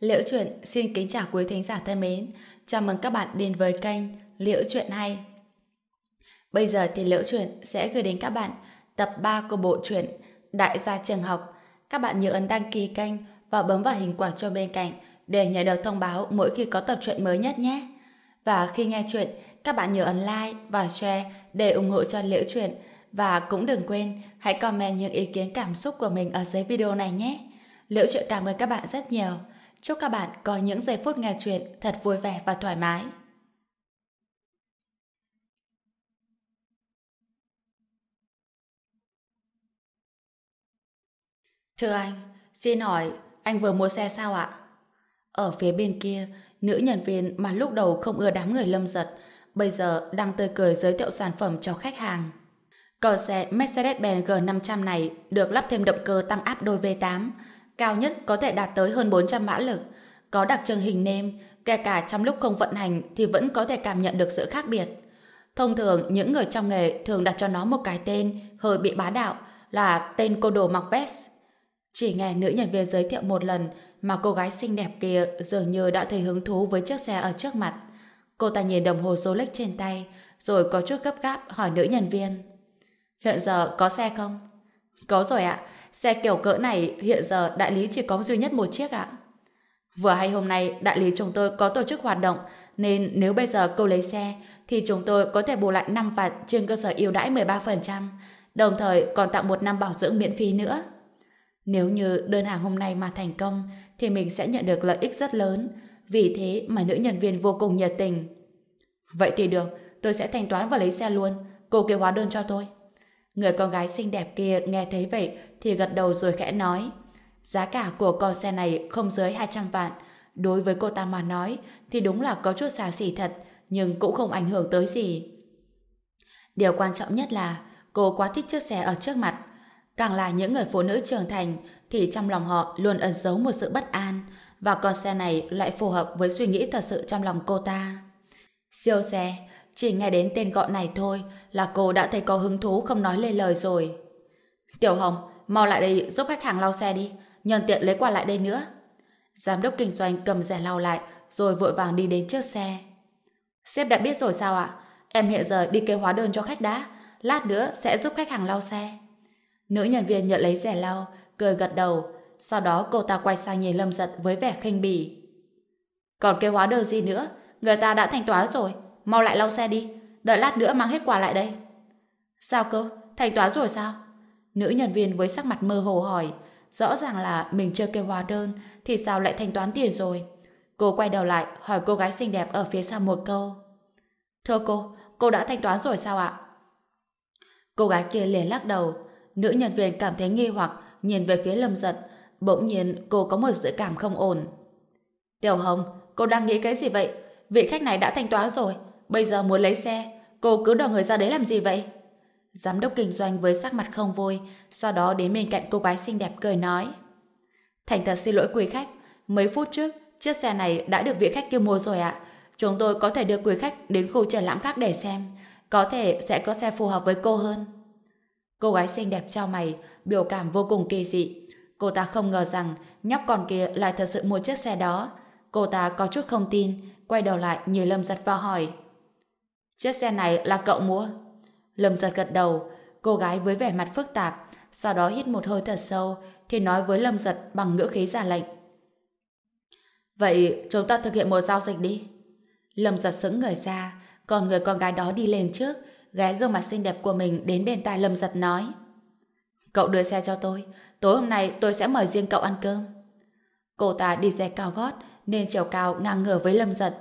Liễu Chuyện xin kính chào quý thính giả thân mến. Chào mừng các bạn đến với kênh Liễu Chuyện Hay. Bây giờ thì Liễu Chuyện sẽ gửi đến các bạn tập 3 của bộ truyện Đại gia trường học. Các bạn nhớ ấn đăng ký kênh và bấm vào hình quả chuông bên cạnh để nhận được thông báo mỗi khi có tập truyện mới nhất nhé. Và khi nghe chuyện, các bạn nhớ ấn like và share để ủng hộ cho Liễu Chuyện và cũng đừng quên hãy comment những ý kiến cảm xúc của mình ở dưới video này nhé. Liễu Chuyện cảm ơn các bạn rất nhiều. Chúc các bạn có những giây phút nghe chuyện thật vui vẻ và thoải mái. Thưa anh, xin hỏi anh vừa mua xe sao ạ? Ở phía bên kia, nữ nhân viên mà lúc đầu không ưa đám người lâm giật, bây giờ đang tươi cười giới thiệu sản phẩm cho khách hàng. Còn xe Mercedes-Benz G500 này được lắp thêm động cơ tăng áp đôi V8, cao nhất có thể đạt tới hơn 400 mã lực, có đặc trưng hình nêm, kể cả trong lúc không vận hành thì vẫn có thể cảm nhận được sự khác biệt. Thông thường, những người trong nghề thường đặt cho nó một cái tên hơi bị bá đạo là tên cô đồ mặc vest. Chỉ nghe nữ nhân viên giới thiệu một lần mà cô gái xinh đẹp kia dường như đã thấy hứng thú với chiếc xe ở trước mặt. Cô ta nhìn đồng hồ số lệch trên tay rồi có chút gấp gáp hỏi nữ nhân viên. Hiện giờ có xe không? Có rồi ạ. Xe kiểu cỡ này hiện giờ đại lý chỉ có duy nhất một chiếc ạ. Vừa hay hôm nay đại lý chúng tôi có tổ chức hoạt động nên nếu bây giờ cô lấy xe thì chúng tôi có thể bù lại 5 phạt trên cơ sở ưu đãi 13%, đồng thời còn tặng một năm bảo dưỡng miễn phí nữa. Nếu như đơn hàng hôm nay mà thành công thì mình sẽ nhận được lợi ích rất lớn, vì thế mà nữ nhân viên vô cùng nhiệt tình. Vậy thì được, tôi sẽ thanh toán và lấy xe luôn, cô kêu hóa đơn cho tôi. Người con gái xinh đẹp kia nghe thấy vậy thì gật đầu rồi khẽ nói giá cả của con xe này không dưới 200 vạn. Đối với cô ta mà nói thì đúng là có chút xa xỉ thật nhưng cũng không ảnh hưởng tới gì. Điều quan trọng nhất là cô quá thích chiếc xe ở trước mặt. Càng là những người phụ nữ trưởng thành thì trong lòng họ luôn ẩn giấu một sự bất an và con xe này lại phù hợp với suy nghĩ thật sự trong lòng cô ta. Siêu xe, chỉ nghe đến tên gọi này thôi là cô đã thấy có hứng thú không nói lên lời rồi. Tiểu Hồng, mau lại đây giúp khách hàng lau xe đi, nhân tiện lấy quà lại đây nữa. Giám đốc kinh doanh cầm rẻ lau lại rồi vội vàng đi đến trước xe. Sếp đã biết rồi sao ạ? Em hiện giờ đi kê hóa đơn cho khách đã, lát nữa sẽ giúp khách hàng lau xe. Nữ nhân viên nhận lấy rẻ lau, cười gật đầu, sau đó cô ta quay sang nhìn Lâm Giật với vẻ khinh bỉ. Còn kê hóa đơn gì nữa? Người ta đã thanh toán rồi, mau lại lau xe đi, đợi lát nữa mang hết quà lại đây. Sao cơ? Thanh toán rồi sao? Nữ nhân viên với sắc mặt mơ hồ hỏi, rõ ràng là mình chưa kêu hóa đơn, thì sao lại thanh toán tiền rồi? Cô quay đầu lại hỏi cô gái xinh đẹp ở phía sau một câu. Thưa cô, cô đã thanh toán rồi sao ạ? Cô gái kia liền lắc đầu. Nữ nhân viên cảm thấy nghi hoặc nhìn về phía lâm giật. Bỗng nhiên cô có một dự cảm không ổn. Tiểu Hồng, cô đang nghĩ cái gì vậy? Vị khách này đã thanh toán rồi. Bây giờ muốn lấy xe. Cô cứ đòi người ra đấy làm gì vậy? Giám đốc kinh doanh với sắc mặt không vui, sau đó đến bên cạnh cô gái xinh đẹp cười nói. Thành thật xin lỗi quý khách, mấy phút trước, chiếc xe này đã được vị khách kia mua rồi ạ. Chúng tôi có thể đưa quý khách đến khu triển lãm khác để xem. Có thể sẽ có xe phù hợp với cô hơn. Cô gái xinh đẹp trao mày, biểu cảm vô cùng kỳ dị. Cô ta không ngờ rằng nhóc con kia lại thật sự mua chiếc xe đó. Cô ta có chút không tin, quay đầu lại nhìn Lâm Giật vào hỏi. Chiếc xe này là cậu mua? Lâm giật gật đầu, cô gái với vẻ mặt phức tạp, sau đó hít một hơi thật sâu, thì nói với Lâm giật bằng ngữ khí giả lệnh. Vậy chúng ta thực hiện một giao dịch đi. Lâm giật sững người ra, còn người con gái đó đi lên trước, ghé gương mặt xinh đẹp của mình đến bên tai Lâm giật nói. Cậu đưa xe cho tôi, tối hôm nay tôi sẽ mời riêng cậu ăn cơm. Cô ta đi xe cao gót, nên chiều cao ngang ngửa với Lâm giật.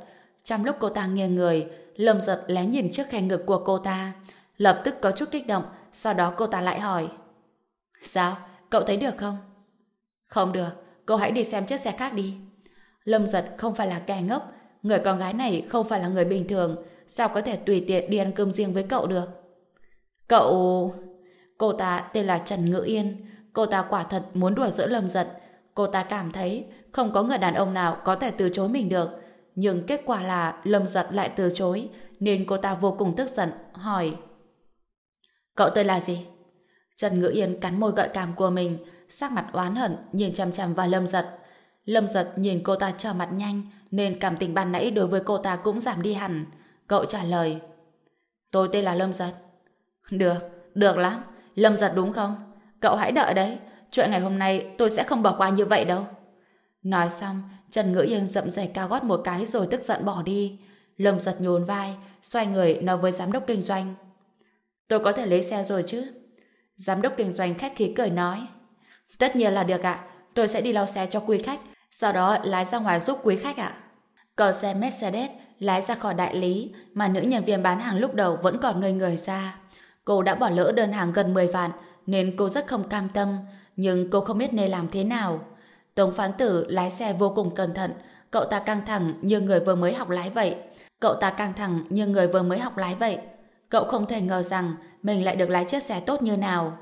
Trong lúc cô ta nghiêng người, Lâm giật lén nhìn trước khe ngực của cô ta, lập tức có chút kích động, sau đó cô ta lại hỏi. Sao? Cậu thấy được không? Không được, cô hãy đi xem chiếc xe khác đi. Lâm giật không phải là kẻ ngốc, người con gái này không phải là người bình thường, sao có thể tùy tiện đi ăn cơm riêng với cậu được? Cậu... Cô ta tên là Trần Ngữ Yên, cô ta quả thật muốn đùa giữa Lâm giật. Cô ta cảm thấy không có người đàn ông nào có thể từ chối mình được, nhưng kết quả là Lâm giật lại từ chối, nên cô ta vô cùng tức giận, hỏi Cậu tên là gì? Trần Ngữ Yên cắn môi gợi cảm của mình, sắc mặt oán hận, nhìn chằm chằm vào lâm giật. Lâm giật nhìn cô ta trở mặt nhanh, nên cảm tình ban nãy đối với cô ta cũng giảm đi hẳn. Cậu trả lời. Tôi tên là Lâm giật. Được, được lắm. Lâm giật đúng không? Cậu hãy đợi đấy. Chuyện ngày hôm nay tôi sẽ không bỏ qua như vậy đâu. Nói xong, Trần Ngữ Yên dậm giày cao gót một cái rồi tức giận bỏ đi. Lâm giật nhún vai, xoay người nói với giám đốc kinh doanh. Tôi có thể lấy xe rồi chứ? Giám đốc kinh doanh khách khí cười nói. Tất nhiên là được ạ. Tôi sẽ đi lau xe cho quý khách, sau đó lái ra ngoài giúp quý khách ạ. Cờ xe Mercedes lái ra khỏi đại lý mà nữ nhân viên bán hàng lúc đầu vẫn còn ngây người ra. Cô đã bỏ lỡ đơn hàng gần 10 vạn nên cô rất không cam tâm nhưng cô không biết nên làm thế nào. Tống phán tử lái xe vô cùng cẩn thận cậu ta căng thẳng như người vừa mới học lái vậy. Cậu ta căng thẳng như người vừa mới học lái vậy. Cậu không thể ngờ rằng mình lại được lái chiếc xe tốt như nào.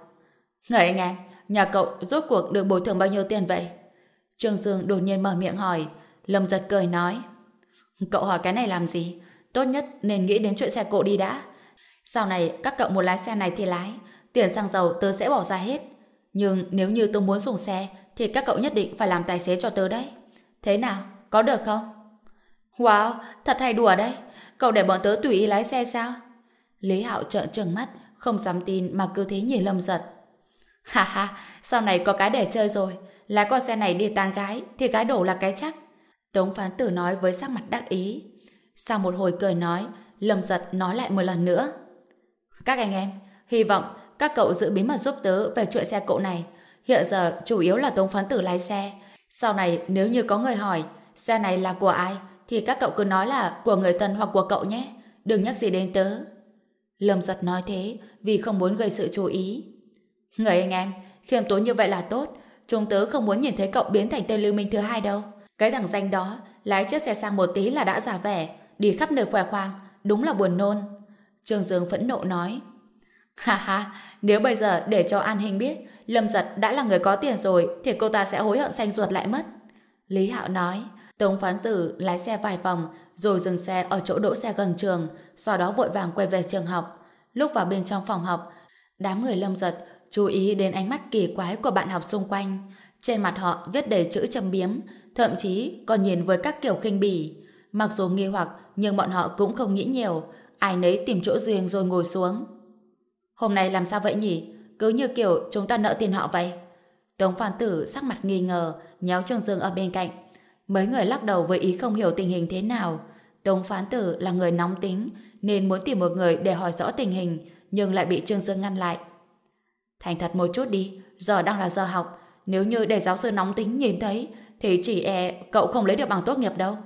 Người anh em, nhà cậu rốt cuộc được bồi thường bao nhiêu tiền vậy? Trương Dương đột nhiên mở miệng hỏi. Lâm giật cười nói. Cậu hỏi cái này làm gì? Tốt nhất nên nghĩ đến chuyện xe cộ đi đã. Sau này các cậu muốn lái xe này thì lái. Tiền xăng dầu tớ sẽ bỏ ra hết. Nhưng nếu như tôi muốn dùng xe thì các cậu nhất định phải làm tài xế cho tớ đấy. Thế nào? Có được không? Wow, thật hay đùa đấy. Cậu để bọn tớ tùy ý lái xe sao? Lý Hạo trợn trừng mắt, không dám tin mà cứ thế nhìn Lâm giật. Ha ha, sau này có cái để chơi rồi. Lái con xe này đi tán gái thì gái đổ là cái chắc. Tống phán tử nói với sắc mặt đắc ý. Sau một hồi cười nói, Lâm giật nói lại một lần nữa. Các anh em, hy vọng các cậu giữ bí mật giúp tớ về chuyện xe cộ này. Hiện giờ chủ yếu là Tống phán tử lái xe. Sau này nếu như có người hỏi xe này là của ai thì các cậu cứ nói là của người thân hoặc của cậu nhé. Đừng nhắc gì đến tớ. Lâm giật nói thế vì không muốn gây sự chú ý. Người anh em, khiêm tốn như vậy là tốt. Chúng tớ không muốn nhìn thấy cậu biến thành tên lưu minh thứ hai đâu. Cái thằng danh đó, lái chiếc xe sang một tí là đã giả vẻ, đi khắp nơi khoe khoang, đúng là buồn nôn. Trương Dương phẫn nộ nói. Ha ha, nếu bây giờ để cho An Hình biết Lâm Giật đã là người có tiền rồi thì cô ta sẽ hối hận xanh ruột lại mất. Lý Hạo nói, Tống Phán Tử lái xe vài vòng rồi dừng xe ở chỗ đỗ xe gần trường, sau đó vội vàng quay về trường học. Lúc vào bên trong phòng học, đám người Lâm Giật chú ý đến ánh mắt kỳ quái của bạn học xung quanh. Trên mặt họ viết đầy chữ châm biếm, thậm chí còn nhìn với các kiểu khinh bỉ. Mặc dù nghi hoặc, nhưng bọn họ cũng không nghĩ nhiều, ai nấy tìm chỗ riêng rồi ngồi xuống. Hôm nay làm sao vậy nhỉ? Cứ như kiểu chúng ta nợ tiền họ vậy. Tống Phan Tử sắc mặt nghi ngờ, nhéo Trương Dương ở bên cạnh. Mấy người lắc đầu với ý không hiểu tình hình thế nào. Tống Phán Tử là người nóng tính, nên muốn tìm một người để hỏi rõ tình hình, nhưng lại bị Trương Dương ngăn lại. Thành thật một chút đi, giờ đang là giờ học. Nếu như để giáo sư nóng tính nhìn thấy, thì chỉ e cậu không lấy được bằng tốt nghiệp đâu.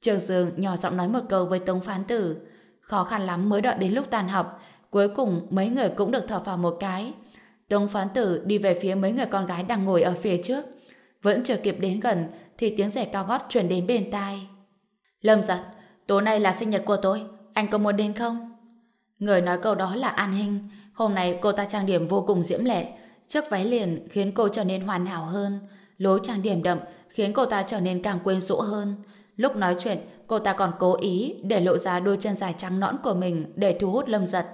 Trương Dương nhỏ giọng nói một câu với Tống Phán Tử. Khó khăn lắm mới đợi đến lúc tàn học, cuối cùng mấy người cũng được thở phào một cái. Tống Phán Tử đi về phía mấy người con gái đang ngồi ở phía trước. Vẫn chưa kịp đến gần, thì tiếng rẻ cao gót truyền đến bên tai. Lâm giật, tối nay là sinh nhật của tôi, anh có muốn đến không? Người nói câu đó là An Hinh, hôm nay cô ta trang điểm vô cùng diễm lệ, chiếc váy liền khiến cô trở nên hoàn hảo hơn, lối trang điểm đậm khiến cô ta trở nên càng quyến rũ hơn. Lúc nói chuyện, cô ta còn cố ý để lộ ra đôi chân dài trắng nõn của mình để thu hút Lâm Giật.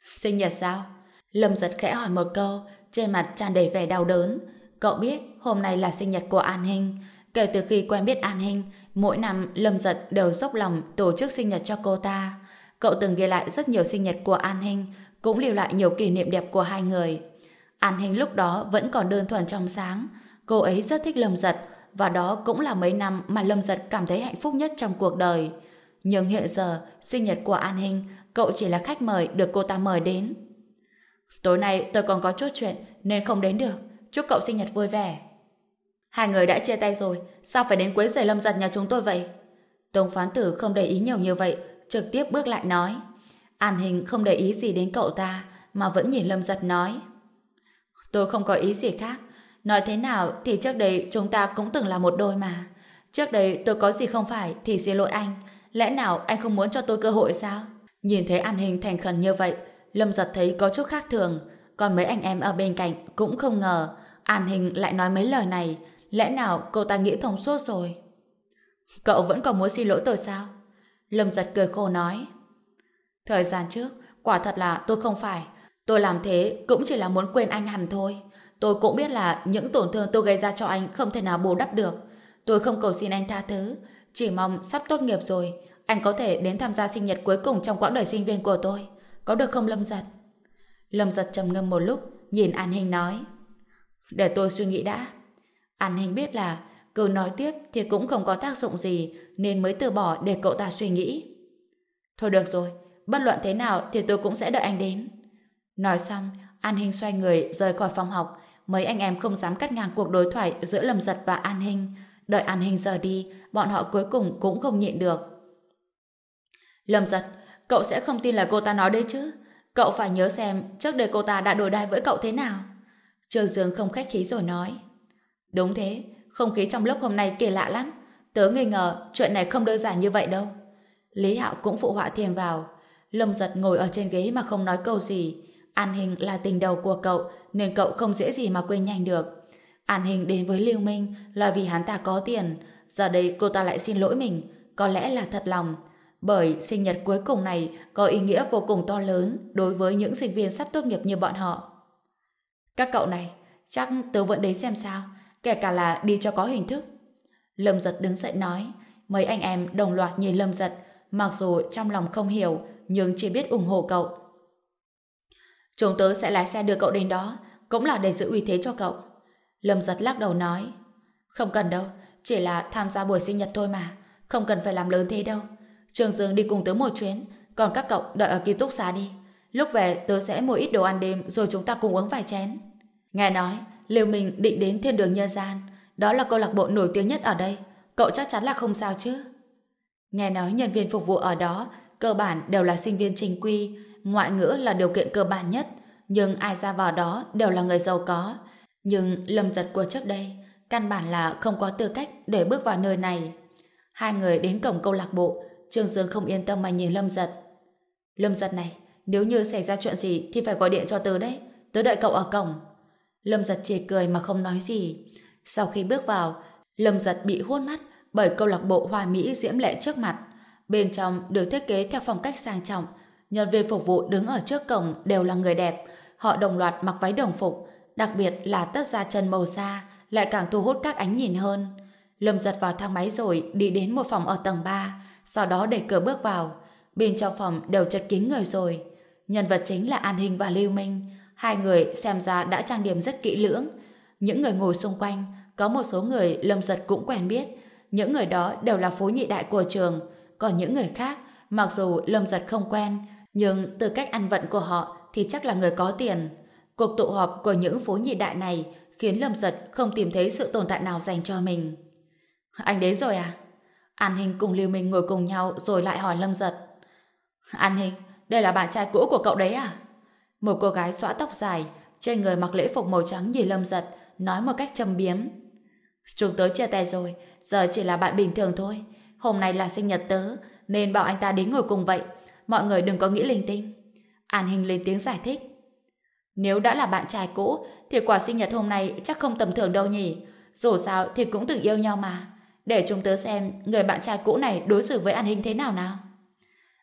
Sinh nhật sao? Lâm Giật khẽ hỏi một câu, trên mặt tràn đầy vẻ đau đớn. Cậu biết hôm nay là sinh nhật của An Hinh. Kể từ khi quen biết An Hinh, mỗi năm Lâm Giật đều dốc lòng tổ chức sinh nhật cho cô ta. Cậu từng ghi lại rất nhiều sinh nhật của An Hinh, cũng lưu lại nhiều kỷ niệm đẹp của hai người. An Hinh lúc đó vẫn còn đơn thuần trong sáng. Cô ấy rất thích Lâm Giật, và đó cũng là mấy năm mà Lâm Giật cảm thấy hạnh phúc nhất trong cuộc đời. Nhưng hiện giờ, sinh nhật của An Hinh, cậu chỉ là khách mời được cô ta mời đến. Tối nay tôi còn có chút chuyện nên không đến được. Chúc cậu sinh nhật vui vẻ. Hai người đã chia tay rồi, sao phải đến quấy rầy lâm giật nhà chúng tôi vậy? Tống phán tử không để ý nhiều như vậy, trực tiếp bước lại nói. An hình không để ý gì đến cậu ta, mà vẫn nhìn lâm giật nói. Tôi không có ý gì khác. Nói thế nào thì trước đây chúng ta cũng từng là một đôi mà. Trước đây tôi có gì không phải thì xin lỗi anh. Lẽ nào anh không muốn cho tôi cơ hội sao? Nhìn thấy an hình thành khẩn như vậy, Lâm giật thấy có chút khác thường. Còn mấy anh em ở bên cạnh cũng không ngờ An Hình lại nói mấy lời này. Lẽ nào cô ta nghĩ thông suốt rồi? Cậu vẫn còn muốn xin lỗi tôi sao? Lâm giật cười khổ nói. Thời gian trước, quả thật là tôi không phải. Tôi làm thế cũng chỉ là muốn quên anh hẳn thôi. tôi cũng biết là những tổn thương tôi gây ra cho anh không thể nào bù đắp được. Tôi không cầu xin anh tha thứ, chỉ mong sắp tốt nghiệp rồi, anh có thể đến tham gia sinh nhật cuối cùng trong quãng đời sinh viên của tôi. Có được không Lâm Giật? Lâm Giật trầm ngâm một lúc, nhìn An Hình nói. Để tôi suy nghĩ đã. An Hình biết là cứ nói tiếp thì cũng không có tác dụng gì nên mới từ bỏ để cậu ta suy nghĩ. Thôi được rồi, bất luận thế nào thì tôi cũng sẽ đợi anh đến. Nói xong, An Hinh xoay người rời khỏi phòng học. Mấy anh em không dám cắt ngang cuộc đối thoại giữa Lâm Giật và An Hinh. Đợi An Hinh rời đi, bọn họ cuối cùng cũng không nhịn được. Lâm Giật, cậu sẽ không tin là cô ta nói đấy chứ. Cậu phải nhớ xem trước đây cô ta đã đối đai với cậu thế nào. Trường Dương không khách khí rồi nói. Đúng thế, không khí trong lớp hôm nay kỳ lạ lắm. Tớ nghi ngờ chuyện này không đơn giản như vậy đâu. Lý Hạo cũng phụ họa thêm vào. Lâm giật ngồi ở trên ghế mà không nói câu gì. An Hình là tình đầu của cậu nên cậu không dễ gì mà quên nhanh được. An Hình đến với Lưu Minh là vì hắn ta có tiền. Giờ đây cô ta lại xin lỗi mình. Có lẽ là thật lòng. Bởi sinh nhật cuối cùng này có ý nghĩa vô cùng to lớn đối với những sinh viên sắp tốt nghiệp như bọn họ. Các cậu này, chắc tớ vẫn đến xem sao, kể cả là đi cho có hình thức. Lâm giật đứng dậy nói, mấy anh em đồng loạt nhìn Lâm giật, mặc dù trong lòng không hiểu, nhưng chỉ biết ủng hộ cậu. Chúng tớ sẽ lái xe đưa cậu đến đó, cũng là để giữ uy thế cho cậu. Lâm giật lắc đầu nói, không cần đâu, chỉ là tham gia buổi sinh nhật thôi mà, không cần phải làm lớn thế đâu. Trường Dương đi cùng tớ một chuyến, còn các cậu đợi ở ký túc xá đi. Lúc về tớ sẽ mua ít đồ ăn đêm rồi chúng ta cùng uống vài chén. Nghe nói, Liêu Minh định đến thiên đường nhân gian, đó là câu lạc bộ nổi tiếng nhất ở đây. Cậu chắc chắn là không sao chứ? Nghe nói nhân viên phục vụ ở đó cơ bản đều là sinh viên chính quy, ngoại ngữ là điều kiện cơ bản nhất, nhưng ai ra vào đó đều là người giàu có. Nhưng lâm giật của trước đây, căn bản là không có tư cách để bước vào nơi này. Hai người đến cổng câu lạc bộ, Trương Dương không yên tâm mà nhìn lâm giật. Lâm giật này, nếu như xảy ra chuyện gì thì phải gọi điện cho tớ đấy, tớ đợi cậu ở cổng. Lâm giật chỉ cười mà không nói gì. Sau khi bước vào, Lâm giật bị hôn mắt bởi câu lạc bộ hoa mỹ diễm lệ trước mặt. Bên trong được thiết kế theo phong cách sang trọng. Nhân viên phục vụ đứng ở trước cổng đều là người đẹp. Họ đồng loạt mặc váy đồng phục, đặc biệt là tất da chân màu da, lại càng thu hút các ánh nhìn hơn. Lâm giật vào thang máy rồi đi đến một phòng ở tầng 3, sau đó đẩy cửa bước vào. Bên trong phòng đều chật kín người rồi. Nhân vật chính là An Hình và Lưu Minh. Hai người xem ra đã trang điểm rất kỹ lưỡng. Những người ngồi xung quanh, có một số người Lâm giật cũng quen biết. Những người đó đều là phú nhị đại của trường, còn những người khác, mặc dù Lâm Giật không quen, nhưng từ cách ăn vận của họ thì chắc là người có tiền. Cuộc tụ họp của những phú nhị đại này khiến Lâm Giật không tìm thấy sự tồn tại nào dành cho mình. Anh đến rồi à? An Hình cùng Lưu Minh ngồi cùng nhau rồi lại hỏi Lâm Giật. An Hình, đây là bạn trai cũ của cậu đấy à? Một cô gái xõa tóc dài, trên người mặc lễ phục màu trắng nhìn Lâm Giật, nói một cách châm biếm. Chúng tớ chia tay rồi, giờ chỉ là bạn bình thường thôi. Hôm nay là sinh nhật tớ, nên bảo anh ta đến ngồi cùng vậy. Mọi người đừng có nghĩ linh tinh. An Hình lên tiếng giải thích. Nếu đã là bạn trai cũ, thì quả sinh nhật hôm nay chắc không tầm thường đâu nhỉ. Dù sao thì cũng từng yêu nhau mà. Để chúng tớ xem người bạn trai cũ này đối xử với An Hình thế nào nào.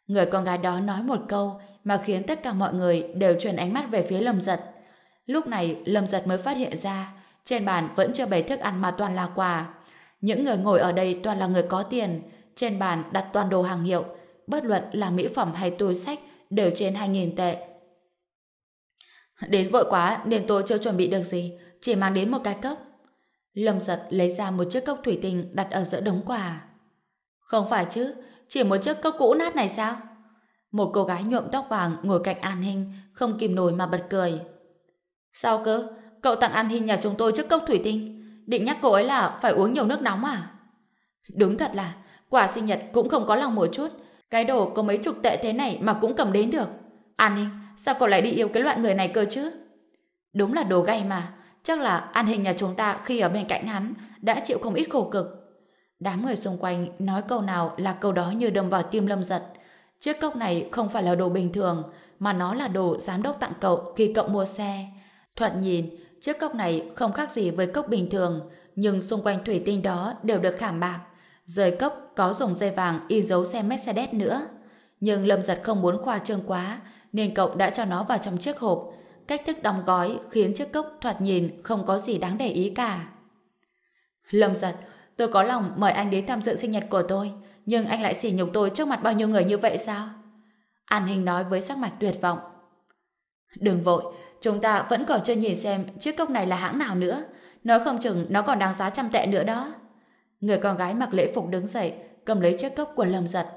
Người con gái đó nói một câu mà khiến tất cả mọi người đều chuyển ánh mắt về phía Lâm Giật. Lúc này Lâm Giật mới phát hiện ra trên bàn vẫn chưa bày thức ăn mà toàn là quà. Những người ngồi ở đây toàn là người có tiền. Trên bàn đặt toàn đồ hàng hiệu. Bất luận là mỹ phẩm hay túi sách đều trên 2.000 tệ. Đến vội quá nên tôi chưa chuẩn bị được gì. Chỉ mang đến một cái cốc. Lâm giật lấy ra một chiếc cốc thủy tinh đặt ở giữa đống quà. Không phải chứ, chỉ một chiếc cốc cũ nát này sao? Một cô gái nhuộm tóc vàng ngồi cạnh An Hinh, không kìm nổi mà bật cười. Sao cơ? Cậu tặng An Hinh nhà chúng tôi chiếc cốc thủy tinh. Định nhắc cô ấy là phải uống nhiều nước nóng à? Đúng thật là, quả sinh nhật cũng không có lòng một chút. Cái đồ có mấy chục tệ thế này mà cũng cầm đến được. An Hinh, sao cậu lại đi yêu cái loại người này cơ chứ? Đúng là đồ gay mà. Chắc là An Hinh nhà chúng ta khi ở bên cạnh hắn đã chịu không ít khổ cực. Đám người xung quanh nói câu nào là câu đó như đâm vào tim lâm giật. Chiếc cốc này không phải là đồ bình thường, mà nó là đồ giám đốc tặng cậu khi cậu mua xe. Thuận nhìn, chiếc cốc này không khác gì với cốc bình thường, nhưng xung quanh thủy tinh đó đều được khảm bạc. Rời cốc có dùng dây vàng in dấu xe Mercedes nữa. Nhưng Lâm Giật không muốn khoa trương quá, nên cậu đã cho nó vào trong chiếc hộp. cách thức đóng gói khiến chiếc cốc thoạt nhìn không có gì đáng để ý cả. Lâm giật, tôi có lòng mời anh đến tham dự sinh nhật của tôi, nhưng anh lại sỉ nhục tôi trước mặt bao nhiêu người như vậy sao? An Hình nói với sắc mặt tuyệt vọng. Đừng vội, chúng ta vẫn còn chưa nhìn xem chiếc cốc này là hãng nào nữa. Nói không chừng nó còn đáng giá trăm tệ nữa đó. Người con gái mặc lễ phục đứng dậy, cầm lấy chiếc cốc của Lâm giật.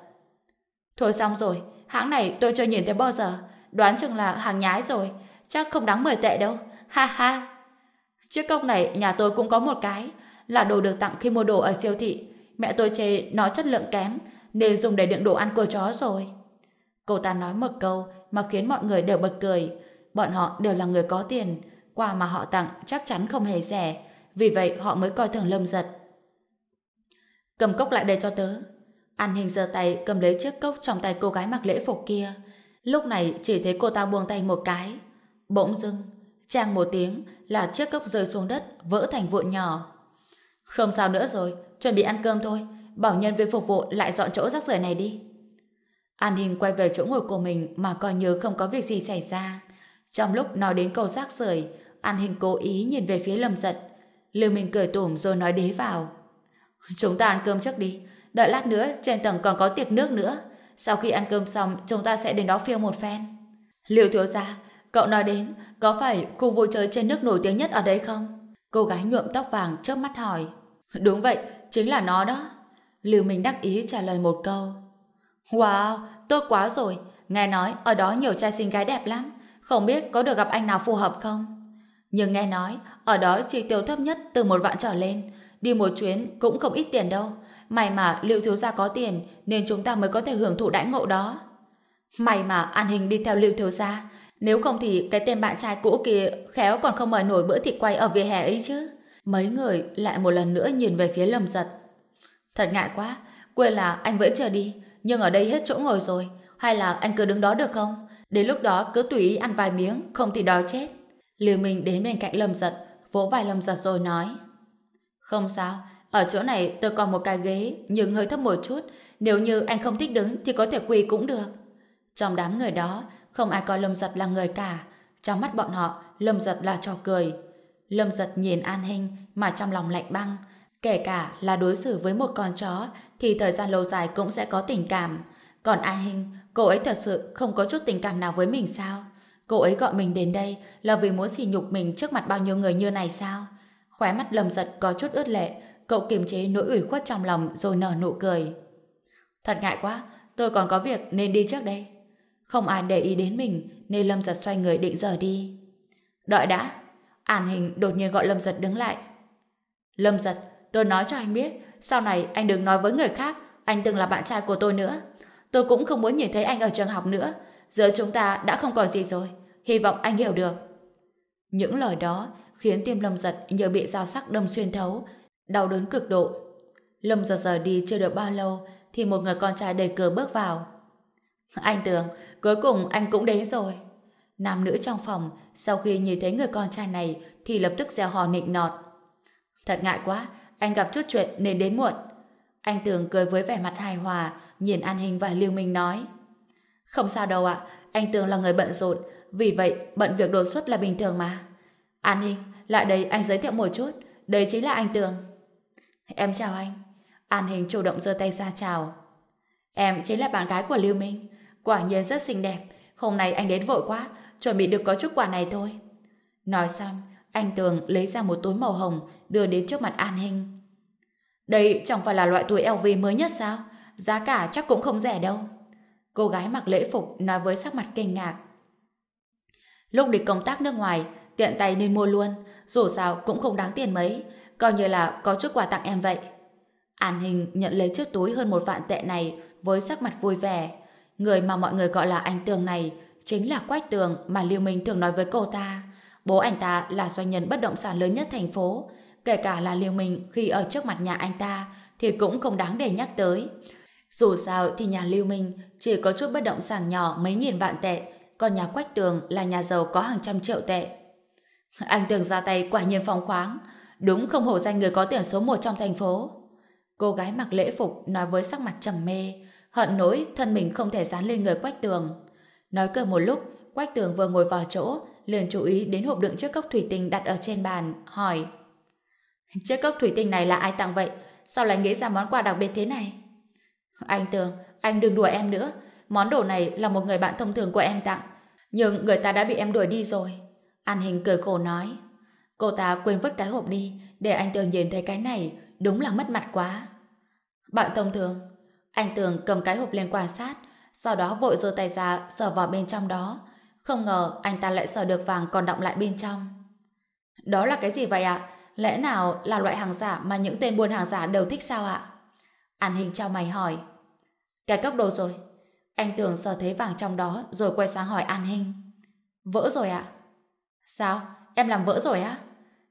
Thôi xong rồi, hãng này tôi chưa nhìn thấy bao giờ. Đoán chừng là hàng nhái rồi, chắc không đáng 10 tệ đâu. Ha ha! Chiếc cốc này nhà tôi cũng có một cái, là đồ được tặng khi mua đồ ở siêu thị. Mẹ tôi chê nó chất lượng kém, nên dùng để đựng đồ ăn của chó rồi. Cô ta nói một câu mà khiến mọi người đều bật cười. Bọn họ đều là người có tiền, quà mà họ tặng chắc chắn không hề rẻ, vì vậy họ mới coi thường lâm giật. Cầm cốc lại đây cho tớ. An hình giơ tay cầm lấy chiếc cốc trong tay cô gái mặc lễ phục kia. Lúc này chỉ thấy cô ta buông tay một cái. Bỗng dưng, trang một tiếng là chiếc cốc rơi xuống đất, vỡ thành vụn nhỏ. Không sao nữa rồi, chuẩn bị ăn cơm thôi. Bảo nhân viên phục vụ lại dọn chỗ rác rưởi này đi. An Hình quay về chỗ ngồi của mình mà coi như không có việc gì xảy ra. Trong lúc nói đến câu rác rưởi, An Hình cố ý nhìn về phía Lâm Giật. Lưu Minh cười tủm rồi nói đế vào. Chúng ta ăn cơm trước đi. Đợi lát nữa trên tầng còn có tiệc nước nữa. Sau khi ăn cơm xong chúng ta sẽ đến đó phiêu một phen. Liệu thiếu gia, cậu nói đến có phải khu vui chơi trên nước nổi tiếng nhất ở đây không? Cô gái nhuộm tóc vàng chớp mắt hỏi. Đúng vậy, chính là nó đó. Lưu Minh đắc ý trả lời một câu. Wow, tốt quá rồi. Nghe nói ở đó nhiều trai xinh gái đẹp lắm. Không biết có được gặp anh nào phù hợp không? Nhưng nghe nói, ở đó chỉ tiêu thấp nhất từ một vạn trở lên. Đi một chuyến cũng không ít tiền đâu. May mà Lưu Thiếu Gia có tiền nên chúng ta mới có thể hưởng thụ đãi ngộ đó. May mà An Hình đi theo Lưu Thiếu Gia. Nếu không thì cái tên bạn trai cũ kia khéo còn không mời nổi bữa thịt quay ở vỉa hè ấy chứ. Mấy người lại một lần nữa nhìn về phía lầm giật. Thật ngại quá, quên là anh vẫn chờ đi, nhưng ở đây hết chỗ ngồi rồi. Hay là anh cứ đứng đó được không? Đến lúc đó cứ tùy ý ăn vài miếng, không thì đói chết. Liều mình đến bên cạnh lâm giật, vỗ vai lâm giật rồi nói. Không sao, ở chỗ này tôi còn một cái ghế, nhưng hơi thấp một chút. Nếu như anh không thích đứng thì có thể quỳ cũng được. Trong đám người đó, không ai coi lâm giật là người cả. Trong mắt bọn họ, lâm giật là trò cười. Lâm giật nhìn An Hinh mà trong lòng lạnh băng. Kể cả là đối xử với một con chó thì thời gian lâu dài cũng sẽ có tình cảm. Còn An Hinh, cô ấy thật sự không có chút tình cảm nào với mình sao? Cô ấy gọi mình đến đây là vì muốn xỉ nhục mình trước mặt bao nhiêu người như này sao? Khóe mắt lâm giật có chút ướt lệ, cậu kiềm chế nỗi ủy khuất trong lòng rồi nở nụ cười. Thật ngại quá, tôi còn có việc nên đi trước đây. Không ai để ý đến mình nên lâm giật xoay người định rời đi. Đợi đã, An Hình đột nhiên gọi Lâm Giật đứng lại. Lâm Giật, tôi nói cho anh biết, sau này anh đừng nói với người khác anh từng là bạn trai của tôi nữa. Tôi cũng không muốn nhìn thấy anh ở trường học nữa. Giữa chúng ta đã không còn gì rồi. Hy vọng anh hiểu được. Những lời đó khiến tim Lâm Giật như bị dao sắc đâm xuyên thấu, đau đớn cực độ. Lâm Giật giờ đi chưa được bao lâu thì một người con trai đầy cửa bước vào. Anh tưởng, cuối cùng anh cũng đến rồi. Nam nữ trong phòng sau khi nhìn thấy người con trai này thì lập tức gieo hò nịnh nọt. Thật ngại quá, anh gặp chút chuyện nên đến muộn. Anh Tường cười với vẻ mặt hài hòa, nhìn An Hình và Lưu Minh nói. Không sao đâu ạ, anh Tường là người bận rộn, vì vậy bận việc đột xuất là bình thường mà. An Hình, lại đây anh giới thiệu một chút, đây chính là anh Tường. Em chào anh. An Hình chủ động giơ tay ra chào. Em chính là bạn gái của Lưu Minh, quả nhiên rất xinh đẹp. Hôm nay anh đến vội quá, chuẩn bị được có chút quà này thôi. Nói xong, anh Tường lấy ra một túi màu hồng đưa đến trước mặt An Hinh. Đây chẳng phải là loại túi LV mới nhất sao? Giá cả chắc cũng không rẻ đâu. Cô gái mặc lễ phục nói với sắc mặt kinh ngạc. Lúc đi công tác nước ngoài, tiện tay nên mua luôn, dù sao cũng không đáng tiền mấy, coi như là có chút quà tặng em vậy. An Hình nhận lấy chiếc túi hơn một vạn tệ này với sắc mặt vui vẻ. Người mà mọi người gọi là anh Tường này chính là Quách Tường mà Lưu Minh thường nói với cô ta. Bố anh ta là doanh nhân bất động sản lớn nhất thành phố. Kể cả là Lưu Minh khi ở trước mặt nhà anh ta thì cũng không đáng để nhắc tới. Dù sao thì nhà Lưu Minh chỉ có chút bất động sản nhỏ mấy nghìn vạn tệ, còn nhà Quách Tường là nhà giàu có hàng trăm triệu tệ. Anh Tường ra tay quả nhiên phong khoáng, đúng không hổ danh người có tiền số một trong thành phố. Cô gái mặc lễ phục nói với sắc mặt trầm mê, hận nỗi thân mình không thể dán lên người Quách Tường. Nói cười một lúc, Quách Tường vừa ngồi vào chỗ, liền chú ý đến hộp đựng chiếc cốc thủy tinh đặt ở trên bàn, hỏi. Chiếc cốc thủy tinh này là ai tặng vậy? Sao lại nghĩ ra món quà đặc biệt thế này? Anh Tường, anh đừng đùa em nữa. Món đồ này là một người bạn thông thường của em tặng. Nhưng người ta đã bị em đuổi đi rồi. An Hình cười khổ nói. Cô ta quên vứt cái hộp đi để anh Tường nhìn thấy cái này đúng là mất mặt quá. Bạn thông thường. Anh Tường cầm cái hộp lên quan sát sau đó vội giơ tay ra sờ vào bên trong đó. Không ngờ anh ta lại sờ được vàng còn động lại bên trong. Đó là cái gì vậy ạ? Lẽ nào là loại hàng giả mà những tên buôn hàng giả đều thích sao ạ? An Hình trao mày hỏi. Cái cốc đồ rồi. Anh Tường sờ thấy vàng trong đó rồi quay sang hỏi An Hình. Vỡ rồi ạ? Sao? Em làm vỡ rồi á?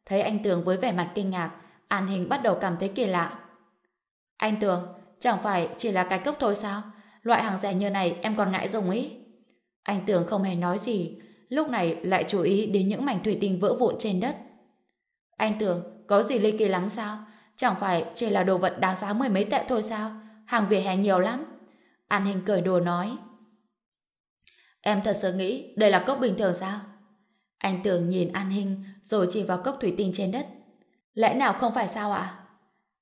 Thấy anh Tường với vẻ mặt kinh ngạc, An Hình bắt đầu cảm thấy kỳ lạ. Anh Tường, chẳng phải chỉ là cái cốc thôi sao? Loại hàng rẻ như này em còn ngại dùng ý. Anh Tường không hề nói gì, lúc này lại chú ý đến những mảnh thủy tinh vỡ vụn trên đất. Anh Tường, có gì ly kỳ lắm sao? Chẳng phải chỉ là đồ vật đáng giá mười mấy tệ thôi sao? Hàng vỉa hè nhiều lắm. An Hình cười đùa nói. Em thật sự nghĩ đây là cốc bình thường sao? Anh Tường nhìn An Hình rồi chỉ vào cốc thủy tinh trên đất. Lẽ nào không phải sao ạ?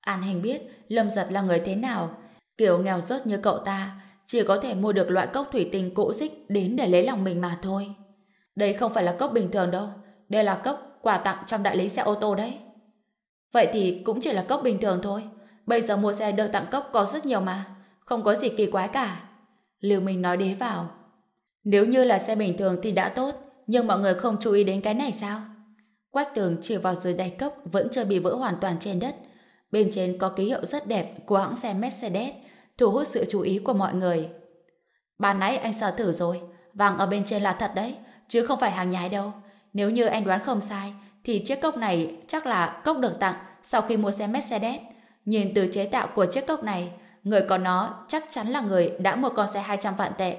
An Hình biết Lâm Giật là người thế nào. Kiểu nghèo rớt như cậu ta chỉ có thể mua được loại cốc thủy tinh cũ xích đến để lấy lòng mình mà thôi. Đây không phải là cốc bình thường đâu. Đây là cốc quà tặng trong đại lý xe ô tô đấy. Vậy thì cũng chỉ là cốc bình thường thôi. Bây giờ mua xe được tặng cốc có rất nhiều mà. Không có gì kỳ quái cả. Lưu Minh nói đế vào. Nếu như là xe bình thường thì đã tốt, nhưng mọi người không chú ý đến cái này sao? Quách tường chỉ vào dưới đáy cốc vẫn chưa bị vỡ hoàn toàn trên đất. Bên trên có ký hiệu rất đẹp của hãng xe Mercedes, thu hút sự chú ý của mọi người. Ban nãy anh sờ thử rồi, vàng ở bên trên là thật đấy, chứ không phải hàng nhái đâu. Nếu như anh đoán không sai, thì chiếc cốc này chắc là cốc được tặng sau khi mua xe Mercedes. Nhìn từ chế tạo của chiếc cốc này, người có nó chắc chắn là người đã mua con xe 200 vạn tệ.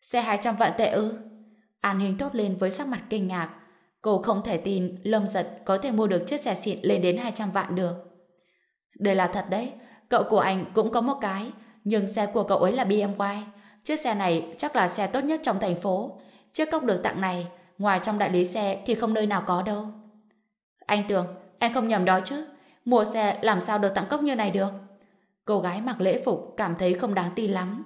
Xe 200 vạn tệ ư? An Hình tốt lên với sắc mặt kinh ngạc. Cô không thể tin Lâm Giật có thể mua được chiếc xe xịn lên đến 200 vạn được. Đây là thật đấy, cậu của anh cũng có một cái, nhưng xe của cậu ấy là BMW. Chiếc xe này chắc là xe tốt nhất trong thành phố. Chiếc cốc được tặng này, ngoài trong đại lý xe thì không nơi nào có đâu. Anh tưởng, anh không nhầm đó chứ. Mua xe làm sao được tặng cốc như này được? Cô gái mặc lễ phục cảm thấy không đáng tin lắm.